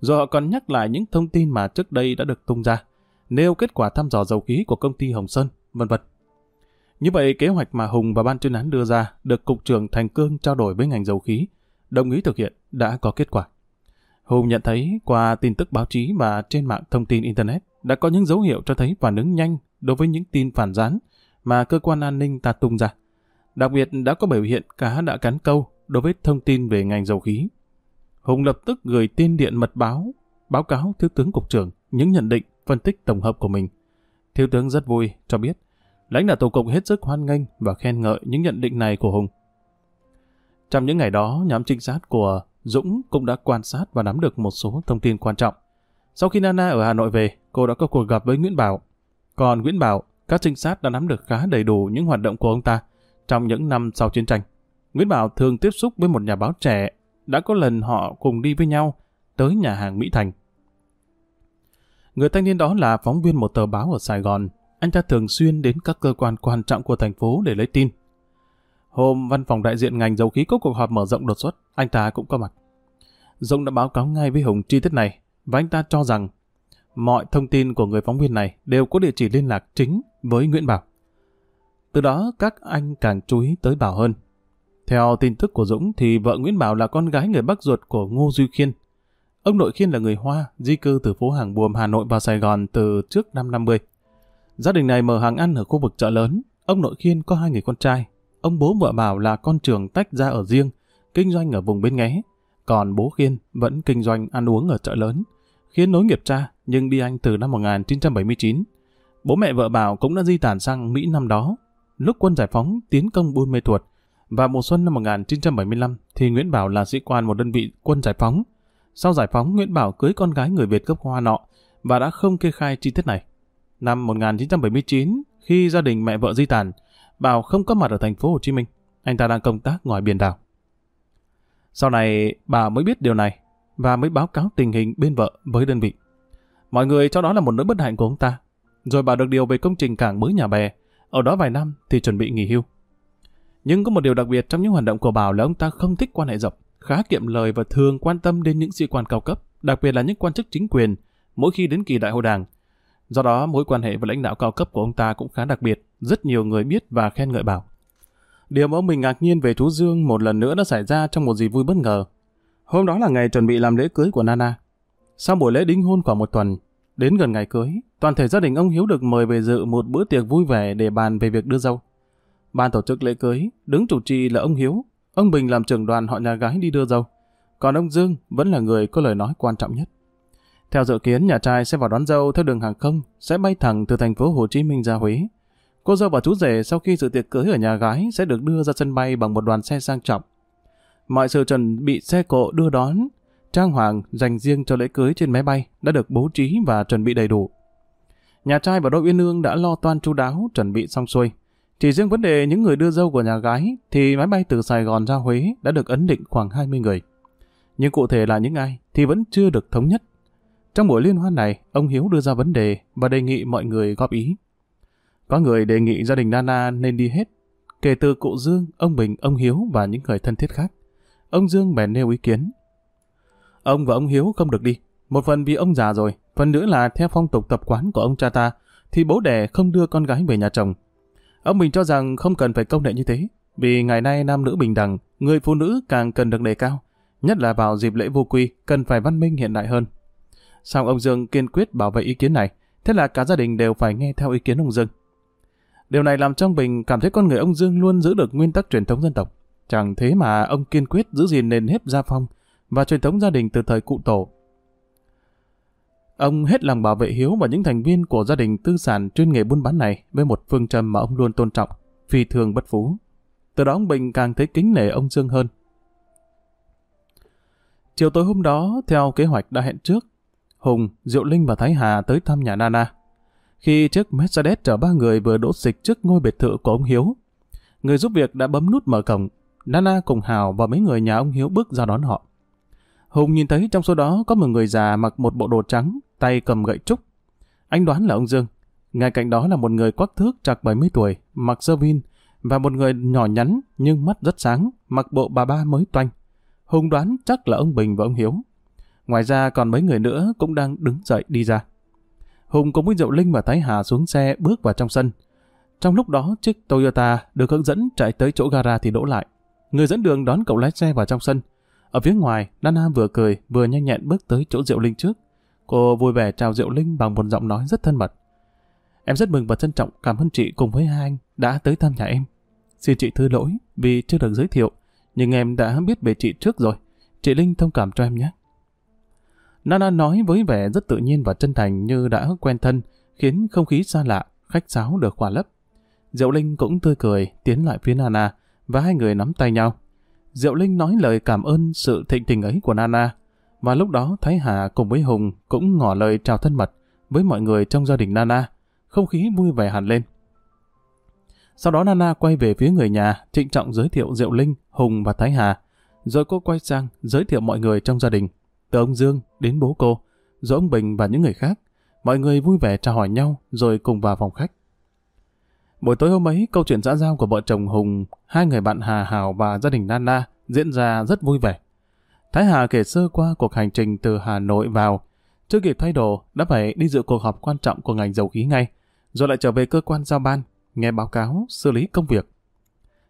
Rồi họ còn nhắc lại những thông tin mà trước đây đã được tung ra, nêu kết quả thăm dò dầu khí của công ty Hồng Sơn, vân vân. Như vậy, kế hoạch mà Hùng và ban chuyên án đưa ra được Cục trưởng Thành Cương trao đổi với ngành dầu khí, đồng ý thực hiện đã có kết quả. Hùng nhận thấy qua tin tức báo chí và trên mạng thông tin Internet đã có những dấu hiệu cho thấy phản ứng nhanh đối với những tin phản gián mà cơ quan an ninh ta tung ra. Đặc biệt đã có biểu hiện cá đã cắn câu đối với thông tin về ngành dầu khí. Hùng lập tức gửi tin điện mật báo, báo cáo Thiếu tướng Cục trưởng những nhận định, phân tích tổng hợp của mình. Thiếu tướng rất vui, cho biết, lãnh đạo tổ cục hết sức hoan nghênh và khen ngợi những nhận định này của Hùng. Trong những ngày đó, nhóm trinh sát của Dũng cũng đã quan sát và nắm được một số thông tin quan trọng. Sau khi Nana ở Hà Nội về, cô đã có cuộc gặp với Nguyễn Bảo. Còn Nguyễn Bảo, các trinh sát đã nắm được khá đầy đủ những hoạt động của ông ta trong những năm sau chiến tranh. Nguyễn Bảo thường tiếp xúc với một nhà báo trẻ, đã có lần họ cùng đi với nhau tới nhà hàng Mỹ Thành. Người thanh niên đó là phóng viên một tờ báo ở Sài Gòn. Anh ta thường xuyên đến các cơ quan quan trọng của thành phố để lấy tin. Hôm văn phòng đại diện ngành dầu khí có cuộc họp mở rộng đột xuất, anh ta cũng có mặt. Dũng đã báo cáo ngay với Hùng chi tiết này, và anh ta cho rằng mọi thông tin của người phóng viên này đều có địa chỉ liên lạc chính với Nguyễn Bảo. Từ đó các anh càng chú ý tới Bảo hơn. Theo tin tức của Dũng thì vợ Nguyễn Bảo là con gái người bác ruột của Ngô Duy Khiên. Ông nội Khiên là người Hoa, di cư từ phố Hàng Buồm, Hà Nội vào Sài Gòn từ trước năm 50. Gia đình này mở hàng ăn ở khu vực chợ lớn. Ông nội Khiên có hai người con trai. Ông bố vợ Bảo là con trường tách ra ở riêng, kinh doanh ở vùng bên nghé. Còn bố Khiên vẫn kinh doanh ăn uống ở chợ lớn. Khiên nối nghiệp cha, nhưng đi Anh từ năm 1979. Bố mẹ vợ Bảo cũng đã di tản sang Mỹ năm đó. Lúc quân giải phóng tiến công Buôn Mê Thuột, và mùa xuân năm 1975 thì Nguyễn Bảo là sĩ quan một đơn vị quân giải phóng. Sau giải phóng, Nguyễn Bảo cưới con gái người Việt gốc Hoa nọ và đã không kê khai chi tiết này. Năm 1979, khi gia đình mẹ vợ di tản, Bảo không có mặt ở thành phố Hồ Chí Minh. Anh ta đang công tác ngoài biển đảo. Sau này, bà mới biết điều này và mới báo cáo tình hình bên vợ với đơn vị. Mọi người cho đó là một nỗi bất hạnh của ông ta. Rồi bà được điều về công trình cảng mới nhà bè. Ở đó vài năm thì chuẩn bị nghỉ hưu. Nhưng có một điều đặc biệt trong những hoạt động của Bảo là ông ta không thích quan hệ rộng, khá kiệm lời và thường quan tâm đến những sĩ quan cao cấp, đặc biệt là những quan chức chính quyền, mỗi khi đến kỳ đại hội đảng. Do đó, mối quan hệ với lãnh đạo cao cấp của ông ta cũng khá đặc biệt, rất nhiều người biết và khen ngợi bảo. Điều mà ông mình ngạc nhiên về chú Dương một lần nữa đã xảy ra trong một dịp vui bất ngờ. Hôm đó là ngày chuẩn bị làm lễ cưới của Nana. Sau buổi lễ đính hôn khoảng một tuần, đến gần ngày cưới, toàn thể gia đình ông Hiếu được mời về dự một bữa tiệc vui vẻ để bàn về việc đưa dâu. Ban tổ chức lễ cưới, đứng chủ trì là ông Hiếu, ông Bình làm trưởng đoàn họ nhà gái đi đưa dâu. Còn ông Dương vẫn là người có lời nói quan trọng nhất. Theo dự kiến, nhà trai sẽ vào đón dâu theo đường hàng không, sẽ bay thẳng từ thành phố Hồ Chí Minh ra Huế. Cô dâu và chú rể sau khi dự tiệc cưới ở nhà gái sẽ được đưa ra sân bay bằng một đoàn xe sang trọng. Mọi sự chuẩn bị xe cộ đưa đón, trang hoàng dành riêng cho lễ cưới trên máy bay đã được bố trí và chuẩn bị đầy đủ. Nhà trai và đôi uyên ương đã lo toan chu đáo, chuẩn bị xong xuôi. Chỉ riêng vấn đề những người đưa dâu của nhà gái thì máy bay từ Sài Gòn ra Huế đã được ấn định khoảng 20 người. Nhưng cụ thể là những ai thì vẫn chưa được thống nhất. Trong buổi liên hoan này, ông Hiếu đưa ra vấn đề và đề nghị mọi người góp ý. Có người đề nghị gia đình Nana nên đi hết, kể từ cụ Dương, ông Bình, ông Hiếu và những người thân thiết khác. Ông Dương bèn nêu ý kiến. Ông và ông Hiếu không được đi, một phần vì ông già rồi, phần nữa là theo phong tục tập quán của ông cha ta, thì bố đẻ không đưa con gái về nhà chồng. Ông Bình cho rằng không cần phải công nghệ như thế, vì ngày nay nam nữ bình đẳng, người phụ nữ càng cần được đề cao, nhất là vào dịp lễ vô quy, cần phải văn minh hiện đại hơn. Xong ông Dương kiên quyết bảo vệ ý kiến này, thế là cả gia đình đều phải nghe theo ý kiến ông Dương. Điều này làm trong Bình cảm thấy con người ông Dương luôn giữ được nguyên tắc truyền thống dân tộc. Chẳng thế mà ông kiên quyết giữ gìn nền nếp gia phong và truyền thống gia đình từ thời cụ tổ. Ông hết lòng bảo vệ Hiếu và những thành viên của gia đình tư sản chuyên nghề buôn bán này với một phương châm mà ông luôn tôn trọng, phi thường bất phú. Từ đó ông Bình càng thấy kính nể ông Dương hơn. Chiều tối hôm đó, theo kế hoạch đã hẹn trước, Hùng, Diệu Linh và Thái Hà tới thăm nhà Nana. Khi chiếc Mercedes chở ba người vừa đỗ dịch trước ngôi biệt thự của ông Hiếu, người giúp việc đã bấm nút mở cổng. Nana cùng Hào và mấy người nhà ông Hiếu bước ra đón họ. Hùng nhìn thấy trong số đó có một người già mặc một bộ đồ trắng, tay cầm gậy trúc. Anh đoán là ông Dương. Ngay cạnh đó là một người quắc thước chạc 70 tuổi, mặc sơ vin, và một người nhỏ nhắn nhưng mắt rất sáng, mặc bộ bà ba mới toanh. Hùng đoán chắc là ông Bình và ông Hiếu. Ngoài ra còn mấy người nữa cũng đang đứng dậy đi ra. Hùng cùng với Diệu Linh và Thái Hà xuống xe bước vào trong sân. Trong lúc đó, chiếc Toyota được hướng dẫn chạy tới chỗ gara thì đổ lại. Người dẫn đường đón cậu lái xe vào trong sân. Ở phía ngoài, Nana vừa cười vừa nhanh nhẹn bước tới chỗ Diệu Linh trước. Cô vui vẻ chào Diệu Linh bằng một giọng nói rất thân mật. Em rất mừng và trân trọng cảm ơn chị cùng với hai anh đã tới thăm nhà em. Xin chị thứ lỗi vì chưa được giới thiệu, nhưng em đã biết về chị trước rồi. Chị Linh thông cảm cho em nhé. Nana nói với vẻ rất tự nhiên và chân thành như đã quen thân, khiến không khí xa lạ, khách sáo được khỏa lấp. Diệu Linh cũng tươi cười, tiến lại phía Nana, và hai người nắm tay nhau. Diệu Linh nói lời cảm ơn sự thịnh tình ấy của Nana, và lúc đó Thái Hà cùng với Hùng cũng ngỏ lời chào thân mật với mọi người trong gia đình Nana, không khí vui vẻ hẳn lên. Sau đó Nana quay về phía người nhà, trịnh trọng giới thiệu Diệu Linh, Hùng và Thái Hà, rồi cô quay sang giới thiệu mọi người trong gia đình từ ông Dương đến bố cô, rồi ông Bình và những người khác. Mọi người vui vẻ chào hỏi nhau rồi cùng vào phòng khách. Buổi tối hôm ấy, câu chuyện xã giao của vợ chồng Hùng, hai người bạn Hà Hảo và gia đình Nana diễn ra rất vui vẻ. Thái Hà kể sơ qua cuộc hành trình từ Hà Nội vào, chưa kịp thay đồ, đã phải đi dự cuộc họp quan trọng của ngành dầu khí ngay, rồi lại trở về cơ quan giao ban, nghe báo cáo, xử lý công việc.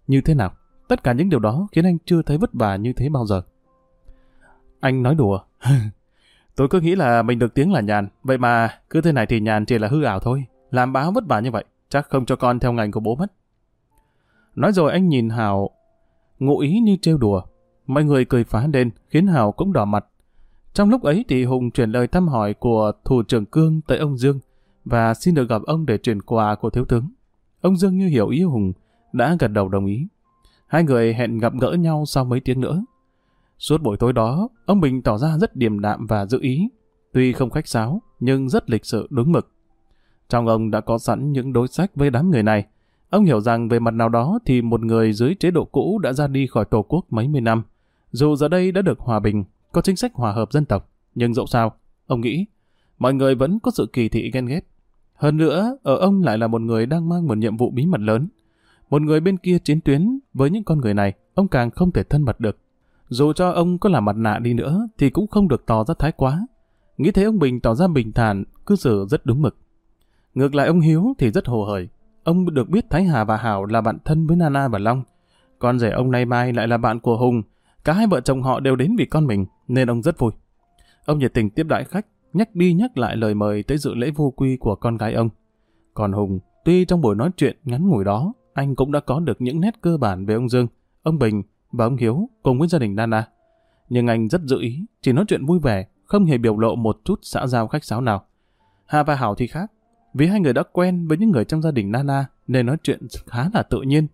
Như thế nào? Tất cả những điều đó khiến anh chưa thấy vất vả như thế bao giờ. Anh nói đùa. *laughs* Tôi cứ nghĩ là mình được tiếng là nhàn, vậy mà cứ thế này thì nhàn chỉ là hư ảo thôi. Làm báo vất vả như vậy, chắc không cho con theo ngành của bố mất. Nói rồi anh nhìn Hảo, ngụ ý như trêu đùa. Mọi người cười phá lên, khiến Hảo cũng đỏ mặt. Trong lúc ấy thì Hùng chuyển lời thăm hỏi của thủ trưởng Cương tới ông Dương và xin được gặp ông để chuyển quà của thiếu tướng. Ông Dương như hiểu ý Hùng, đã gật đầu đồng ý. Hai người hẹn gặp gỡ nhau sau mấy tiếng nữa. Suốt buổi tối đó, ông Bình tỏ ra rất điềm đạm và giữ ý. Tuy không khách sáo, nhưng rất lịch sự đúng mực. Trong ông đã có sẵn những đối sách với đám người này. Ông hiểu rằng về mặt nào đó thì một người dưới chế độ cũ đã ra đi khỏi Tổ quốc mấy mươi năm. Dù giờ đây đã được hòa bình, có chính sách hòa hợp dân tộc, nhưng dẫu sao, ông nghĩ, mọi người vẫn có sự kỳ thị ghen ghét. Hơn nữa, ở ông lại là một người đang mang một nhiệm vụ bí mật lớn. Một người bên kia chiến tuyến, với những con người này, ông càng không thể thân mật được. Dù cho ông có làm mặt nạ đi nữa thì cũng không được tỏ ra thái quá. Nghĩ thấy ông Bình tỏ ra bình thản, cư xử rất đúng mực. Ngược lại ông Hiếu thì rất hồ hởi. Ông được biết Thái Hà và Hảo là bạn thân với Nana và Long. Con rể ông nay mai lại là bạn của Hùng. Cả hai vợ chồng họ đều đến vì con mình, nên ông rất vui. Ông nhiệt tình tiếp đãi khách, nhắc đi nhắc lại lời mời tới dự lễ vô quy của con gái ông. Còn Hùng, tuy trong buổi nói chuyện ngắn ngủi đó, anh cũng đã có được những nét cơ bản về ông Dương, ông Bình và ông Hiếu cùng với gia đình Nana. Nhưng anh rất giữ ý, chỉ nói chuyện vui vẻ, không hề biểu lộ một chút xã giao khách sáo nào. Hà và Hảo thì khác, vì hai người đã quen với những người trong gia đình Nana nên nói chuyện khá là tự nhiên.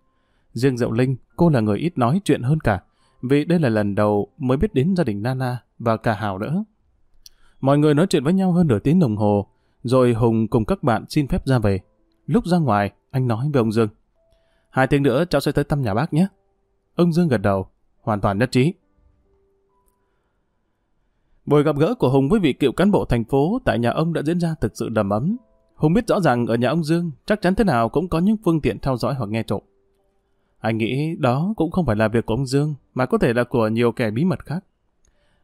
Riêng Diệu Linh, cô là người ít nói chuyện hơn cả, vì đây là lần đầu mới biết đến gia đình Nana và cả Hảo nữa. Mọi người nói chuyện với nhau hơn nửa tiếng đồng hồ, rồi Hùng cùng các bạn xin phép ra về. Lúc ra ngoài, anh nói với ông Dương. Hai tiếng nữa cháu sẽ tới thăm nhà bác nhé. Ông Dương gật đầu, hoàn toàn nhất trí. Buổi gặp gỡ của Hùng với vị cựu cán bộ thành phố tại nhà ông đã diễn ra thực sự đầm ấm. Hùng biết rõ ràng ở nhà ông Dương chắc chắn thế nào cũng có những phương tiện theo dõi hoặc nghe trộm. Anh nghĩ đó cũng không phải là việc của ông Dương mà có thể là của nhiều kẻ bí mật khác.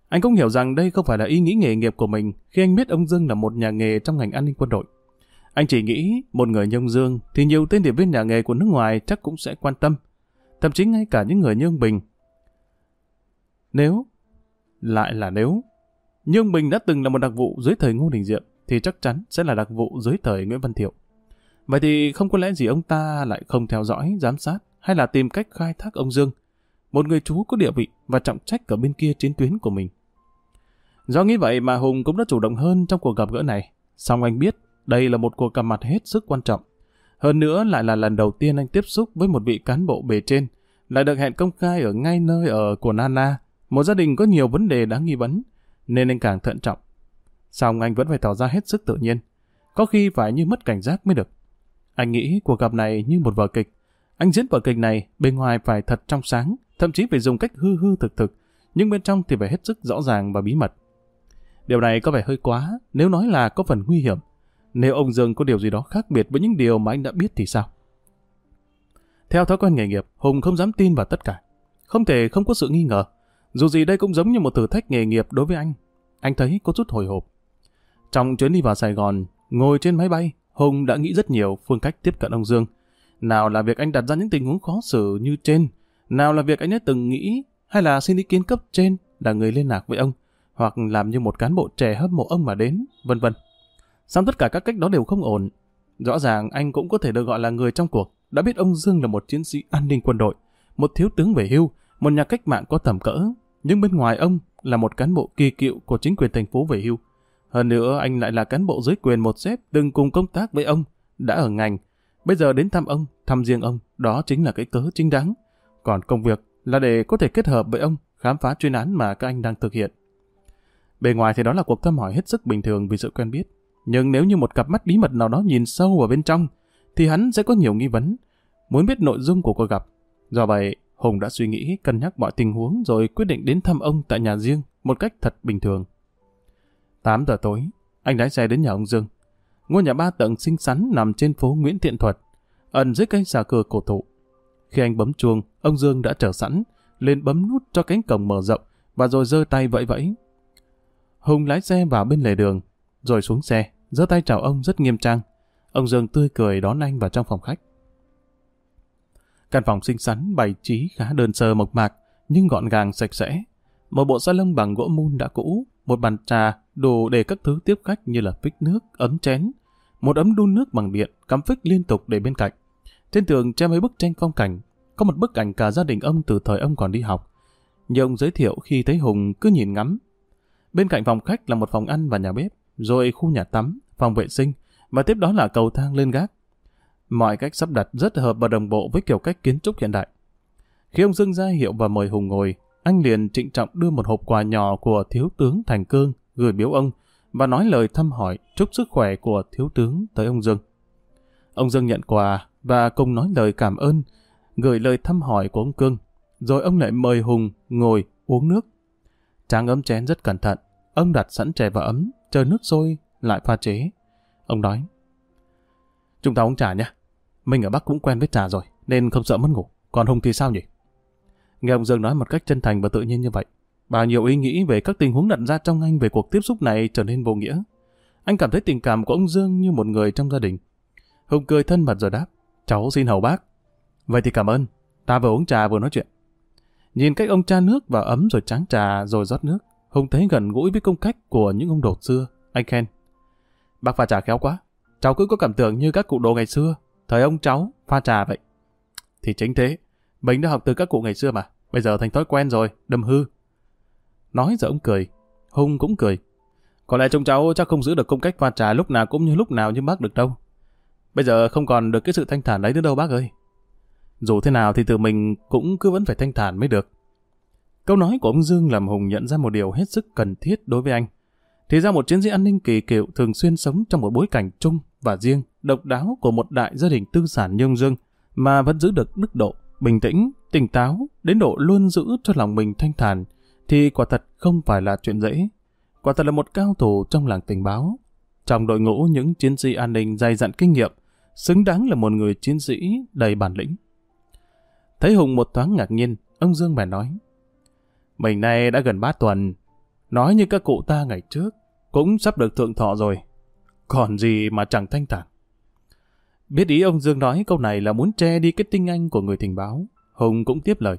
Anh cũng hiểu rằng đây không phải là ý nghĩ nghề nghiệp của mình khi anh biết ông Dương là một nhà nghề trong ngành an ninh quân đội. Anh chỉ nghĩ một người như ông Dương thì nhiều tên điệp viên nhà nghề của nước ngoài chắc cũng sẽ quan tâm. Thậm chí ngay cả những người như ông Bình. Nếu, lại là nếu, như ông Bình đã từng là một đặc vụ dưới thời Ngô Đình Diệm thì chắc chắn sẽ là đặc vụ dưới thời Nguyễn Văn Thiệu. Vậy thì không có lẽ gì ông ta lại không theo dõi, giám sát hay là tìm cách khai thác ông Dương, một người chú có địa vị và trọng trách ở bên kia chiến tuyến của mình. Do nghĩ vậy mà Hùng cũng đã chủ động hơn trong cuộc gặp gỡ này. Song anh biết đây là một cuộc gặp mặt hết sức quan trọng. Hơn nữa lại là lần đầu tiên anh tiếp xúc với một vị cán bộ bề trên, lại được hẹn công khai ở ngay nơi ở của Nana, một gia đình có nhiều vấn đề đáng nghi vấn, nên anh càng thận trọng. Xong anh vẫn phải tỏ ra hết sức tự nhiên, có khi phải như mất cảnh giác mới được. Anh nghĩ cuộc gặp này như một vở kịch. Anh diễn vở kịch này bên ngoài phải thật trong sáng, thậm chí phải dùng cách hư hư thực thực, nhưng bên trong thì phải hết sức rõ ràng và bí mật. Điều này có vẻ hơi quá, nếu nói là có phần nguy hiểm. Nếu ông Dương có điều gì đó khác biệt với những điều mà anh đã biết thì sao? Theo thói quen nghề nghiệp, Hùng không dám tin vào tất cả. Không thể không có sự nghi ngờ. Dù gì đây cũng giống như một thử thách nghề nghiệp đối với anh. Anh thấy có chút hồi hộp. Trong chuyến đi vào Sài Gòn, ngồi trên máy bay, Hùng đã nghĩ rất nhiều phương cách tiếp cận ông Dương. Nào là việc anh đặt ra những tình huống khó xử như trên, nào là việc anh đã từng nghĩ, hay là xin ý kiến cấp trên là người liên lạc với ông, hoặc làm như một cán bộ trẻ hâm mộ ông mà đến, vân vân. Xong tất cả các cách đó đều không ổn. Rõ ràng anh cũng có thể được gọi là người trong cuộc, đã biết ông Dương là một chiến sĩ an ninh quân đội, một thiếu tướng về hưu, một nhà cách mạng có tầm cỡ, nhưng bên ngoài ông là một cán bộ kỳ cựu của chính quyền thành phố về hưu. Hơn nữa anh lại là cán bộ dưới quyền một sếp từng cùng công tác với ông, đã ở ngành. Bây giờ đến thăm ông, thăm riêng ông, đó chính là cái cớ chính đáng. Còn công việc là để có thể kết hợp với ông khám phá chuyên án mà các anh đang thực hiện. Bề ngoài thì đó là cuộc thăm hỏi hết sức bình thường vì sự quen biết. Nhưng nếu như một cặp mắt bí mật nào đó nhìn sâu vào bên trong, thì hắn sẽ có nhiều nghi vấn, muốn biết nội dung của cuộc gặp. Do vậy, Hùng đã suy nghĩ, cân nhắc mọi tình huống rồi quyết định đến thăm ông tại nhà riêng một cách thật bình thường. 8 giờ tối, anh lái xe đến nhà ông Dương. Ngôi nhà ba tầng xinh xắn nằm trên phố Nguyễn Thiện Thuật, ẩn dưới cây xà cờ cổ thụ. Khi anh bấm chuông, ông Dương đã chờ sẵn, lên bấm nút cho cánh cổng mở rộng và rồi giơ tay vẫy vẫy. Hùng lái xe vào bên lề đường, rồi xuống xe, giơ tay chào ông rất nghiêm trang. Ông Dương tươi cười đón anh vào trong phòng khách. Căn phòng xinh xắn bày trí khá đơn sơ mộc mạc, nhưng gọn gàng sạch sẽ. Một bộ salon bằng gỗ mun đã cũ, một bàn trà, đồ để các thứ tiếp khách như là phích nước, ấm chén, một ấm đun nước bằng điện, cắm phích liên tục để bên cạnh. Trên tường treo mấy bức tranh phong cảnh, có một bức ảnh cả gia đình ông từ thời ông còn đi học. Như ông giới thiệu khi thấy Hùng cứ nhìn ngắm. Bên cạnh phòng khách là một phòng ăn và nhà bếp, rồi khu nhà tắm, phòng vệ sinh, và tiếp đó là cầu thang lên gác. Mọi cách sắp đặt rất hợp và đồng bộ với kiểu cách kiến trúc hiện đại. Khi ông Dương ra hiệu và mời Hùng ngồi, anh liền trịnh trọng đưa một hộp quà nhỏ của thiếu tướng Thành Cương gửi biếu ông và nói lời thăm hỏi chúc sức khỏe của thiếu tướng tới ông Dương. Ông Dương nhận quà và cùng nói lời cảm ơn, gửi lời thăm hỏi của ông Cương. Rồi ông lại mời Hùng ngồi uống nước. Tráng ấm chén rất cẩn thận, ông đặt sẵn chè và ấm, chờ nước sôi lại pha chế. Ông nói, chúng ta uống trà nhé. Mình ở Bắc cũng quen với trà rồi, nên không sợ mất ngủ. Còn Hùng thì sao nhỉ? Nghe ông Dương nói một cách chân thành và tự nhiên như vậy, Bao nhiêu ý nghĩ về các tình huống đặt ra trong anh về cuộc tiếp xúc này trở nên vô nghĩa. Anh cảm thấy tình cảm của ông Dương như một người trong gia đình. Hùng cười thân mật rồi đáp, cháu xin hầu bác. Vậy thì cảm ơn, ta vừa uống trà vừa nói chuyện. Nhìn cách ông cha nước vào ấm rồi tráng trà rồi rót nước, Hùng thấy gần gũi với công cách của những ông đột xưa, anh khen. Bác pha trà khéo quá, cháu cứ có cảm tưởng như các cụ đồ ngày xưa, thời ông cháu pha trà vậy. Thì chính thế, mình đã học từ các cụ ngày xưa mà, bây giờ thành thói quen rồi, đâm hư. Nói giờ ông cười, Hùng cũng cười. Có lẽ trông cháu chắc không giữ được công cách pha trà lúc nào cũng như lúc nào như bác được đâu. Bây giờ không còn được cái sự thanh thản đấy nữa đâu bác ơi. Dù thế nào thì tự mình cũng cứ vẫn phải thanh thản mới được. Câu nói của ông Dương làm Hùng nhận ra một điều hết sức cần thiết đối với anh. Thì ra một chiến sĩ an ninh kỳ cựu thường xuyên sống trong một bối cảnh chung và riêng, độc đáo của một đại gia đình tư sản như ông Dương, mà vẫn giữ được đức độ, bình tĩnh, tỉnh táo, đến độ luôn giữ cho lòng mình thanh thản, thì quả thật không phải là chuyện dễ. Quả thật là một cao thủ trong làng tình báo. Trong đội ngũ những chiến sĩ an ninh dày dặn kinh nghiệm, xứng đáng là một người chiến sĩ đầy bản lĩnh. Thấy Hùng một thoáng ngạc nhiên, ông Dương bèn nói. Mình nay đã gần ba tuần, nói như các cụ ta ngày trước, cũng sắp được thượng thọ rồi. Còn gì mà chẳng thanh thản. Biết ý ông Dương nói câu này là muốn che đi cái tinh anh của người tình báo. Hùng cũng tiếp lời.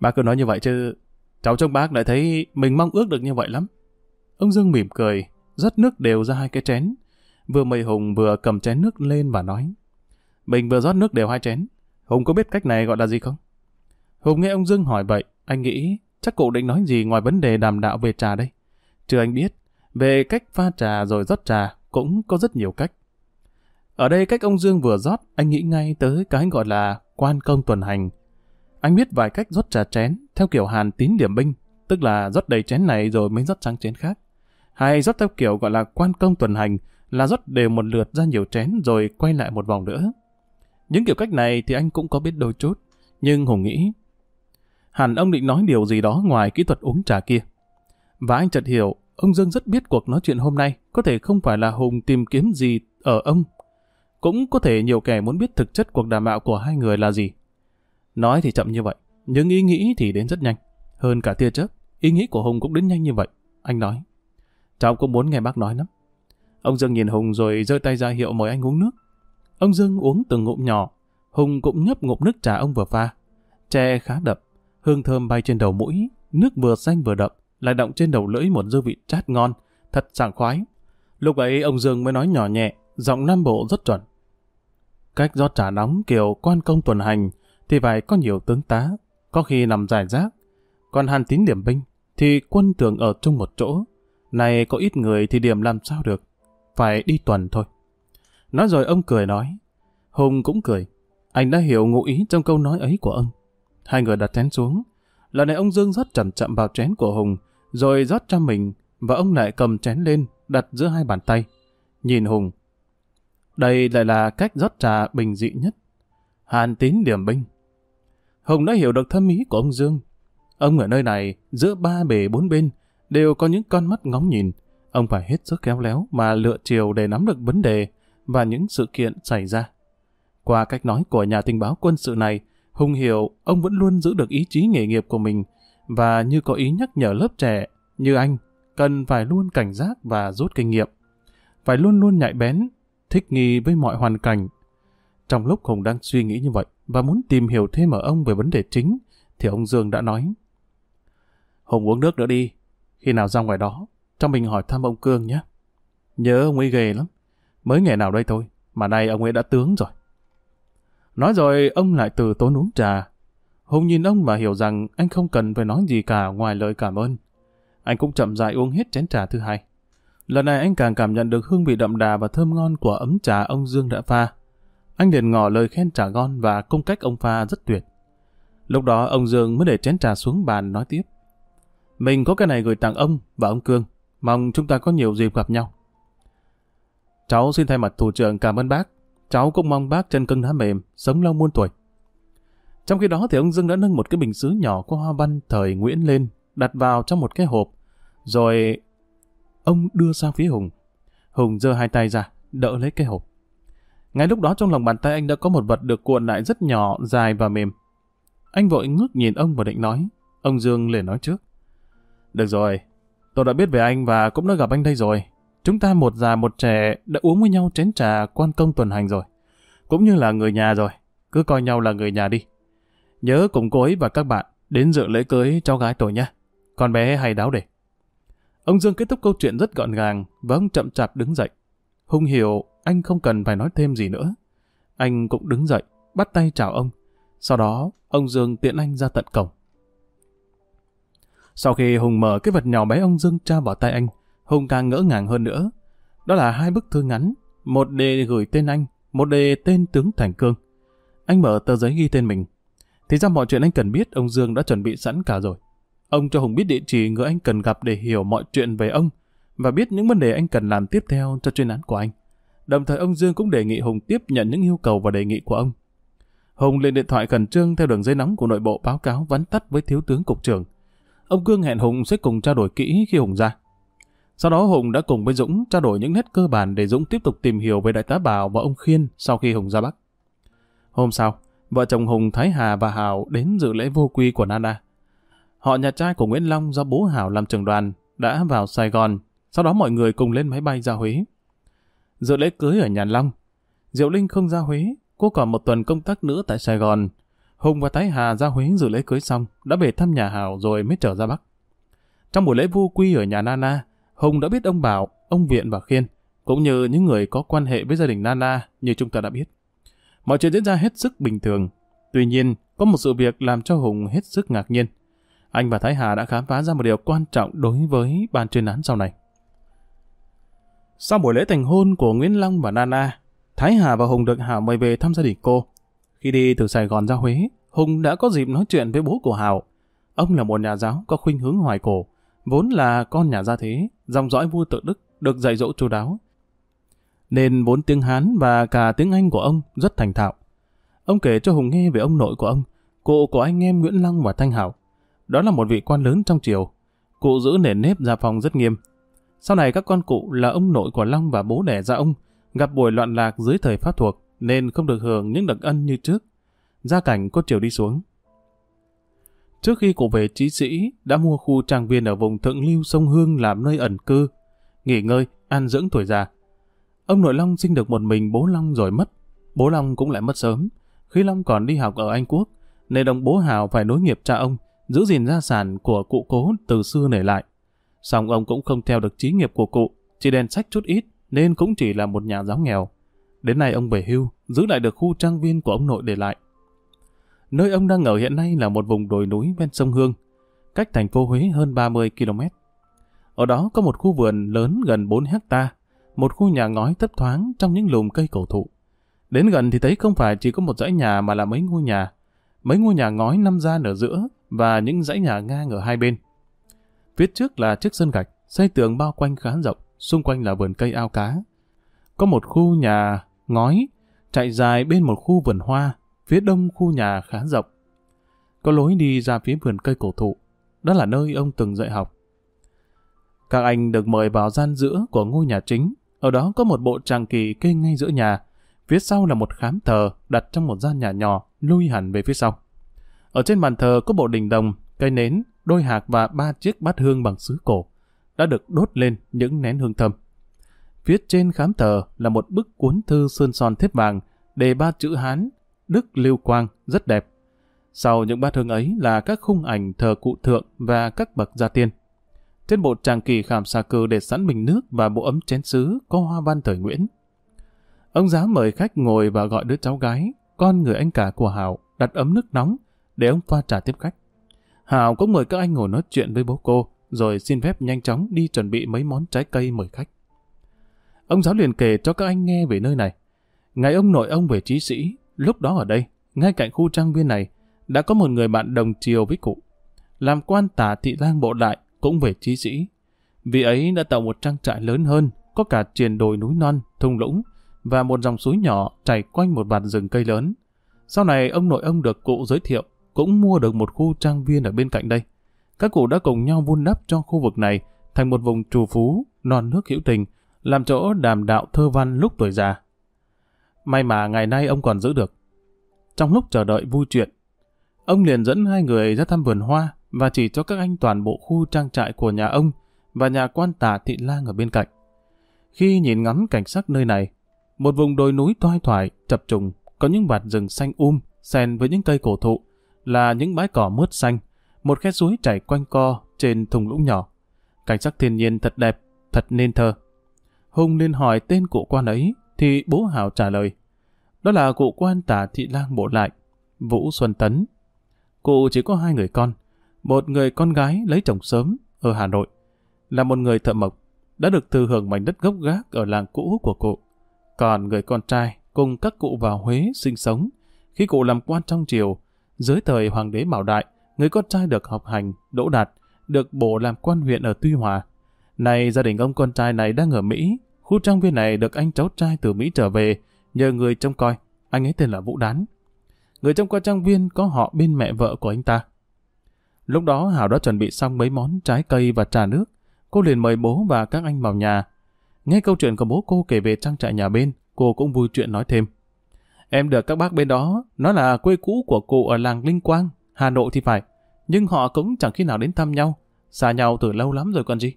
Bác cứ nói như vậy chứ, cháu trông bác lại thấy mình mong ước được như vậy lắm. Ông Dương mỉm cười, rót nước đều ra hai cái chén. Vừa mời Hùng vừa cầm chén nước lên và nói. Mình vừa rót nước đều hai chén. Hùng có biết cách này gọi là gì không? Hùng nghe ông Dương hỏi vậy, anh nghĩ chắc cụ định nói gì ngoài vấn đề đàm đạo về trà đây. Chưa anh biết, về cách pha trà rồi rót trà cũng có rất nhiều cách. Ở đây cách ông Dương vừa rót, anh nghĩ ngay tới cái gọi là quan công tuần hành. Anh biết vài cách rót trà chén theo kiểu hàn tín điểm binh, tức là rót đầy chén này rồi mới rót sang chén khác. Hay rót theo kiểu gọi là quan công tuần hành, là rót đều một lượt ra nhiều chén rồi quay lại một vòng nữa. Những kiểu cách này thì anh cũng có biết đôi chút, nhưng Hùng nghĩ hẳn ông định nói điều gì đó ngoài kỹ thuật uống trà kia. Và anh chợt hiểu, ông Dương rất biết cuộc nói chuyện hôm nay có thể không phải là Hùng tìm kiếm gì ở ông. Cũng có thể nhiều kẻ muốn biết thực chất cuộc đàm mạo của hai người là gì. Nói thì chậm như vậy, nhưng ý nghĩ thì đến rất nhanh. Hơn cả tia chớp, ý nghĩ của Hùng cũng đến nhanh như vậy. Anh nói, cháu cũng muốn nghe bác nói lắm. Ông Dương nhìn Hùng rồi giơ tay ra hiệu mời anh uống nước. Ông Dương uống từng ngụm nhỏ, Hùng cũng nhấp ngụm nước trà ông vừa pha. Tre khá đậm, hương thơm bay trên đầu mũi, nước vừa xanh vừa đậm, lại động trên đầu lưỡi một dư vị chát ngon, thật sảng khoái. Lúc ấy ông Dương mới nói nhỏ nhẹ, giọng Nam Bộ rất chuẩn. Cách rót trà nóng kiểu quan công tuần hành thì phải có nhiều tướng tá, có khi nằm giải rác. Còn hàn tín điểm binh thì quân thường ở chung một chỗ. Này có ít người thì điểm làm sao được. Phải đi tuần thôi. Nói rồi ông cười nói. Hùng cũng cười. Anh đã hiểu ngụ ý trong câu nói ấy của ông. Hai người đặt chén xuống. Lần này ông Dương rót chậm chậm vào chén của Hùng, rồi rót cho mình, và ông lại cầm chén lên, đặt giữa hai bàn tay. Nhìn Hùng. Đây lại là cách rót trà bình dị nhất. Hàn tín điểm binh. Hùng đã hiểu được thâm ý của ông Dương. Ông ở nơi này, giữa ba bể bốn bên, đều có những con mắt ngóng nhìn. Ông phải hết sức khéo léo mà lựa chiều để nắm được vấn đề và những sự kiện xảy ra. Qua cách nói của nhà tình báo quân sự này, Hùng hiểu ông vẫn luôn giữ được ý chí nghề nghiệp của mình và như có ý nhắc nhở lớp trẻ như anh cần phải luôn cảnh giác và rút kinh nghiệm. Phải luôn luôn nhạy bén, thích nghi với mọi hoàn cảnh. Trong lúc Hùng đang suy nghĩ như vậy và muốn tìm hiểu thêm ở ông về vấn đề chính, thì ông Dương đã nói Hùng uống nước nữa đi, khi nào ra ngoài đó, cho mình hỏi thăm ông Cương nhé. Nhớ ông ấy ghê lắm, mới ngày nào đây thôi, mà nay ông ấy đã tướng rồi. Nói rồi, ông lại từ tốn uống trà. Hùng nhìn ông và hiểu rằng anh không cần phải nói gì cả ngoài lời cảm ơn. Anh cũng chậm rãi uống hết chén trà thứ hai. Lần này anh càng cảm nhận được hương vị đậm đà và thơm ngon của ấm trà ông Dương đã pha. Anh liền ngỏ lời khen trà ngon và công cách ông pha rất tuyệt. Lúc đó, ông Dương mới để chén trà xuống bàn nói tiếp. Mình có cái này gửi tặng ông và ông Cương. Mong chúng ta có nhiều dịp gặp nhau. Cháu xin thay mặt thủ trưởng cảm ơn bác. Cháu cũng mong bác chân cưng đá mềm, sống lâu muôn tuổi. Trong khi đó thì ông Dương đã nâng một cái bình sứ nhỏ có hoa văn thời Nguyễn lên, đặt vào trong một cái hộp. Rồi ông đưa sang phía Hùng. Hùng giơ hai tay ra, đỡ lấy cái hộp. Ngay lúc đó trong lòng bàn tay anh đã có một vật được cuộn lại rất nhỏ, dài và mềm. Anh vội ngước nhìn ông và định nói. Ông Dương liền nói trước. Được rồi, tôi đã biết về anh và cũng đã gặp anh đây rồi. Chúng ta một già một trẻ đã uống với nhau chén trà quan công tuần hành rồi. Cũng như là người nhà rồi, cứ coi nhau là người nhà đi. Nhớ cùng cô ấy và các bạn đến dự lễ cưới cháu gái tôi nhé. Con bé hay đáo để. Ông Dương kết thúc câu chuyện rất gọn gàng và ông chậm chạp đứng dậy. Hùng hiểu anh không cần phải nói thêm gì nữa. Anh cũng đứng dậy, bắt tay chào ông. Sau đó, ông Dương tiện anh ra tận cổng. Sau khi Hùng mở cái vật nhỏ bé ông Dương tra vào tay anh, Hùng càng ngỡ ngàng hơn nữa. Đó là hai bức thư ngắn, một đề gửi tên anh, một đề tên tướng Thành Cương. Anh mở tờ giấy ghi tên mình. Thì ra mọi chuyện anh cần biết ông Dương đã chuẩn bị sẵn cả rồi. Ông cho Hùng biết địa chỉ người anh cần gặp để hiểu mọi chuyện về ông và biết những vấn đề anh cần làm tiếp theo cho chuyên án của anh. Đồng thời ông Dương cũng đề nghị Hùng tiếp nhận những yêu cầu và đề nghị của ông. Hùng lên điện thoại khẩn trương theo đường dây nóng của nội bộ báo cáo vắn tắt với thiếu tướng cục trưởng. Ông Cương hẹn Hùng sẽ cùng trao đổi kỹ khi Hùng ra. Sau đó Hùng đã cùng với Dũng trao đổi những nét cơ bản để Dũng tiếp tục tìm hiểu về đại tá Bảo và ông Khiên sau khi Hùng ra Bắc. Hôm sau, vợ chồng Hùng, Thái Hà và Hảo đến dự lễ vô quy của Nana. Họ nhà trai của Nguyễn Long do bố Hảo làm trưởng đoàn đã vào Sài Gòn, sau đó mọi người cùng lên máy bay ra Huế. Dự lễ cưới ở nhà Long. Diệu Linh không ra Huế, cô còn một tuần công tác nữa tại Sài Gòn. Hùng và Thái Hà ra Huế dự lễ cưới xong, đã về thăm nhà Hảo rồi mới trở ra Bắc. Trong buổi lễ vô quy ở nhà Nana, Hùng đã biết ông Bảo, ông Viện và Khiên, cũng như những người có quan hệ với gia đình Nana như chúng ta đã biết. Mọi chuyện diễn ra hết sức bình thường. Tuy nhiên, có một sự việc làm cho Hùng hết sức ngạc nhiên. Anh và Thái Hà đã khám phá ra một điều quan trọng đối với ban chuyên án sau này. Sau buổi lễ thành hôn của Nguyễn Long và Nana, Thái Hà và Hùng được Hảo mời về thăm gia đình cô. Khi đi từ Sài Gòn ra Huế, Hùng đã có dịp nói chuyện với bố của Hảo. Ông là một nhà giáo có khuynh hướng hoài cổ, vốn là con nhà gia thế, dòng dõi vua tự Đức, được dạy dỗ chu đáo. Nên vốn tiếng Hán và cả tiếng Anh của ông rất thành thạo. Ông kể cho Hùng nghe về ông nội của ông, cụ của anh em Nguyễn lăng và Thanh Hảo. Đó là một vị quan lớn trong triều. Cụ giữ nền nếp gia phòng rất nghiêm. Sau này các con cụ là ông nội của Long và bố đẻ ra ông, gặp buổi loạn lạc dưới thời pháp thuộc nên không được hưởng những đặc ân như trước. Gia cảnh có chiều đi xuống. Trước khi cụ về trí sĩ đã mua khu trang viên ở vùng thượng lưu sông Hương làm nơi ẩn cư, nghỉ ngơi, ăn dưỡng tuổi già. Ông nội Long sinh được một mình bố Long rồi mất. Bố Long cũng lại mất sớm. Khi Long còn đi học ở Anh Quốc, nên đồng bố Hào phải nối nghiệp cha ông, giữ gìn gia sản của cụ cố từ xưa nể lại. Xong ông cũng không theo được trí nghiệp của cụ, chỉ đèn sách chút ít, nên cũng chỉ là một nhà giáo nghèo. Đến nay ông về hưu, giữ lại được khu trang viên của ông nội để lại. Nơi ông đang ở hiện nay là một vùng đồi núi ven sông Hương, cách thành phố Huế hơn 30 km. Ở đó có một khu vườn lớn gần 4 hecta, một khu nhà ngói thấp thoáng trong những lùm cây cổ thụ. Đến gần thì thấy không phải chỉ có một dãy nhà mà là mấy ngôi nhà. Mấy ngôi nhà ngói năm gian ở giữa và những dãy nhà ngang ở hai bên. Phía trước là chiếc sân gạch, xây tường bao quanh khá rộng, xung quanh là vườn cây ao cá. Có một khu nhà ngói chạy dài bên một khu vườn hoa, phía đông khu nhà khá rộng. Có lối đi ra phía vườn cây cổ thụ, đó là nơi ông từng dạy học. Các anh được mời vào gian giữa của ngôi nhà chính, ở đó có một bộ tràng kỳ kê ngay giữa nhà, phía sau là một khám thờ đặt trong một gian nhà nhỏ, lui hẳn về phía sau. Ở trên bàn thờ có bộ đình đồng, cây nến, đôi hạc và ba chiếc bát hương bằng sứ cổ, đã được đốt lên những nén hương thơm. Phía trên khám thờ là một bức cuốn thư sơn son thép vàng, đề ba chữ Hán, Đức Lưu Quang, rất đẹp. Sau những bát hương ấy là các khung ảnh thờ cụ thượng và các bậc gia tiên. Trên bộ tràng kỳ khảm xà cừ để sẵn bình nước và bộ ấm chén sứ có hoa văn thời Nguyễn. Ông giáo mời khách ngồi và gọi đứa cháu gái, con người anh cả của Hảo, đặt ấm nước nóng để ông pha trà tiếp khách. Hảo cũng mời các anh ngồi nói chuyện với bố cô, rồi xin phép nhanh chóng đi chuẩn bị mấy món trái cây mời khách. Ông giáo liền kể cho các anh nghe về nơi này. Ngày ông nội ông về trí sĩ, lúc đó ở đây, ngay cạnh khu trang viên này, đã có một người bạn đồng chiều với cụ. Làm quan tả thị lang bộ đại, cũng về trí sĩ. Vị ấy đã tạo một trang trại lớn hơn, có cả triền đồi núi non, thung lũng, và một dòng suối nhỏ chảy quanh một vạt rừng cây lớn. Sau này ông nội ông được cụ giới thiệu, cũng mua được một khu trang viên ở bên cạnh đây. Các cụ đã cùng nhau vun đắp cho khu vực này thành một vùng trù phú, non nước hữu tình, làm chỗ đàm đạo thơ văn lúc tuổi già. May mà ngày nay ông còn giữ được. Trong lúc chờ đợi vui chuyện, ông liền dẫn hai người ra thăm vườn hoa và chỉ cho các anh toàn bộ khu trang trại của nhà ông và nhà quan tả thị lang ở bên cạnh. Khi nhìn ngắm cảnh sắc nơi này, một vùng đồi núi toai thoải, chập trùng, có những vạt rừng xanh um, xen với những cây cổ thụ, là những bãi cỏ mướt xanh, một khe suối chảy quanh co trên thung lũng nhỏ. Cảnh sắc thiên nhiên thật đẹp, thật nên thơ. Hùng liền hỏi tên cụ quan ấy, thì bố Hảo trả lời. Đó là cụ quan tả thị lang bộ lại, Vũ Xuân Tấn. Cụ chỉ có hai người con, một người con gái lấy chồng sớm ở Hà Nội, là một người thợ mộc, đã được thừa hưởng mảnh đất gốc gác ở làng cũ của cụ. Còn người con trai cùng các cụ vào Huế sinh sống. Khi cụ làm quan trong triều, dưới thời Hoàng đế Bảo Đại, người con trai được học hành, đỗ đạt, được bổ làm quan huyện ở Tuy Hòa. Này gia đình ông con trai này đang ở Mỹ, khu trang viên này được anh cháu trai từ Mỹ trở về, nhờ người trông coi, anh ấy tên là Vũ Đán. Người trông coi trang viên có họ bên mẹ vợ của anh ta. Lúc đó Hảo đã chuẩn bị xong mấy món trái cây và trà nước, cô liền mời bố và các anh vào nhà. Nghe câu chuyện của bố cô kể về trang trại nhà bên, cô cũng vui chuyện nói thêm. Em được các bác bên đó, nó là quê cũ của cụ ở làng Linh Quang, Hà Nội thì phải. Nhưng họ cũng chẳng khi nào đến thăm nhau, xa nhau từ lâu lắm rồi còn gì.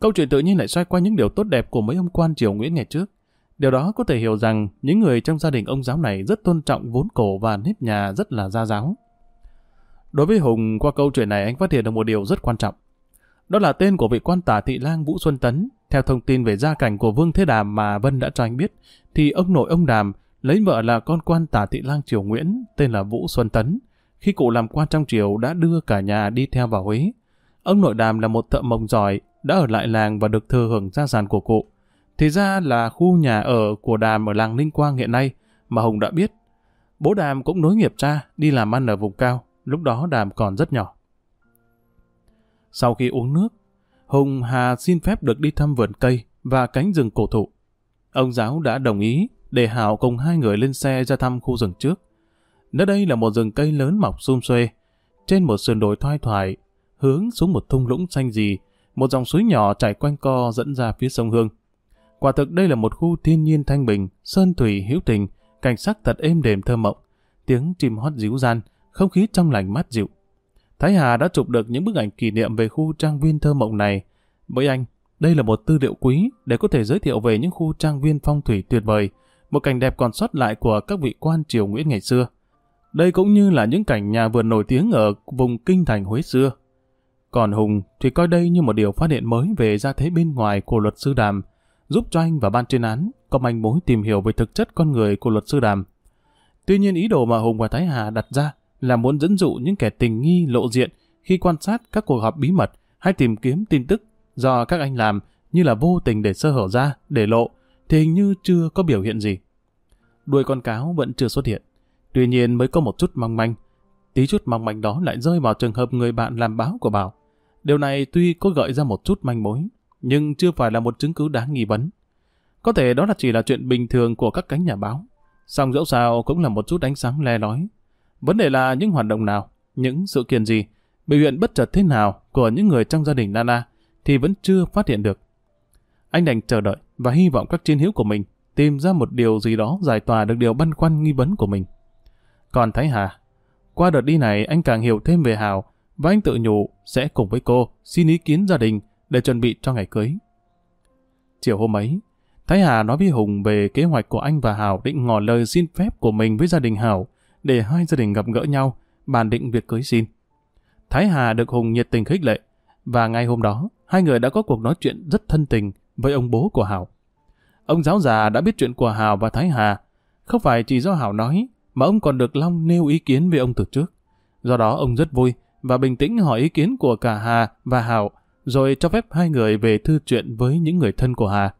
Câu chuyện tự nhiên lại xoay qua những điều tốt đẹp của mấy ông quan triều Nguyễn ngày trước. Điều đó có thể hiểu rằng những người trong gia đình ông giáo này rất tôn trọng vốn cổ và nếp nhà rất là gia giáo. Đối với Hùng, qua câu chuyện này anh phát hiện được một điều rất quan trọng. Đó là tên của vị quan tả thị lang Vũ Xuân Tấn. Theo thông tin về gia cảnh của Vương Thế Đàm mà Vân đã cho anh biết, thì ông nội ông Đàm lấy vợ là con quan tả thị lang triều Nguyễn, tên là Vũ Xuân Tấn. Khi cụ làm quan trong triều đã đưa cả nhà đi theo vào Huế. Ông nội Đàm là một thợ mộc giỏi, đã ở lại làng và được thừa hưởng gia sản của cụ. Thì ra là khu nhà ở của Đàm ở làng Ninh Quang hiện nay mà Hùng đã biết. Bố Đàm cũng nối nghiệp cha đi làm ăn ở vùng cao, lúc đó Đàm còn rất nhỏ. Sau khi uống nước, Hùng Hà xin phép được đi thăm vườn cây và cánh rừng cổ thụ. Ông giáo đã đồng ý để Hảo cùng hai người lên xe ra thăm khu rừng trước. Nơi đây là một rừng cây lớn mọc xung xuê, trên một sườn đồi thoai thoải, hướng xuống một thung lũng xanh gì, một dòng suối nhỏ chảy quanh co dẫn ra phía sông Hương. Quả thực đây là một khu thiên nhiên thanh bình, sơn thủy hữu tình, cảnh sắc thật êm đềm thơ mộng, tiếng chim hót ríu gian, không khí trong lành mát dịu. Thái Hà đã chụp được những bức ảnh kỷ niệm về khu trang viên thơ mộng này. Với anh, đây là một tư liệu quý để có thể giới thiệu về những khu trang viên phong thủy tuyệt vời, một cảnh đẹp còn sót lại của các vị quan triều Nguyễn ngày xưa. Đây cũng như là những cảnh nhà vườn nổi tiếng ở vùng kinh thành Huế xưa. Còn Hùng thì coi đây như một điều phát hiện mới về gia thế bên ngoài của luật sư Đàm, giúp cho anh và ban chuyên án có manh mối tìm hiểu về thực chất con người của luật sư Đàm. Tuy nhiên ý đồ mà Hùng và Thái Hà đặt ra là muốn dẫn dụ những kẻ tình nghi lộ diện khi quan sát các cuộc họp bí mật hay tìm kiếm tin tức do các anh làm như là vô tình để sơ hở ra, để lộ, thì hình như chưa có biểu hiện gì. Đuôi con cáo vẫn chưa xuất hiện. Tuy nhiên mới có một chút mong manh. Tí chút mong manh đó lại rơi vào trường hợp người bạn làm báo của Bảo. Điều này tuy có gợi ra một chút manh mối, nhưng chưa phải là một chứng cứ đáng nghi vấn. Có thể đó là chỉ là chuyện bình thường của các cánh nhà báo. Song dẫu sao cũng là một chút ánh sáng le lói. Vấn đề là những hoạt động nào, những sự kiện gì, biểu hiện bất chợt thế nào của những người trong gia đình Nana thì vẫn chưa phát hiện được. Anh đành chờ đợi và hy vọng các chiến hữu của mình tìm ra một điều gì đó giải tỏa được điều băn khoăn nghi vấn của mình. Còn Thái Hà, qua đợt đi này anh càng hiểu thêm về Hào và anh tự nhủ sẽ cùng với cô xin ý kiến gia đình để chuẩn bị cho ngày cưới. Chiều hôm ấy, Thái Hà nói với Hùng về kế hoạch của anh và Hảo định ngỏ lời xin phép của mình với gia đình Hảo để hai gia đình gặp gỡ nhau, bàn định việc cưới xin. Thái Hà được Hùng nhiệt tình khích lệ, và ngay hôm đó, hai người đã có cuộc nói chuyện rất thân tình với ông bố của Hảo. Ông giáo già đã biết chuyện của Hảo và Thái Hà, không phải chỉ do Hảo nói, mà ông còn được Long nêu ý kiến với ông từ trước. Do đó ông rất vui và bình tĩnh hỏi ý kiến của cả Hà và Hảo, rồi cho phép hai người về thư chuyện với những người thân của Hà.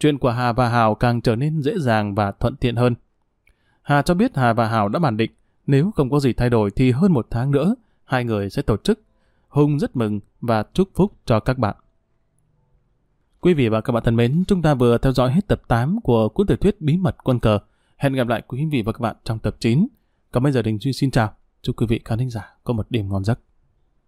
Chuyện của Hà và Hảo càng trở nên dễ dàng và thuận tiện hơn. Hà cho biết Hà và Hảo đã bàn định, nếu không có gì thay đổi thì hơn một tháng nữa, hai người sẽ tổ chức. Hùng rất mừng và chúc phúc cho các bạn. Quý vị và các bạn thân mến, chúng ta vừa theo dõi hết tập 8 của cuốn tiểu thuyết Bí mật quân cờ. Hẹn gặp lại quý vị và các bạn trong tập 9. Còn bây giờ Đình Duy xin chào. Chúc quý vị khán thính giả có một đêm ngon giấc.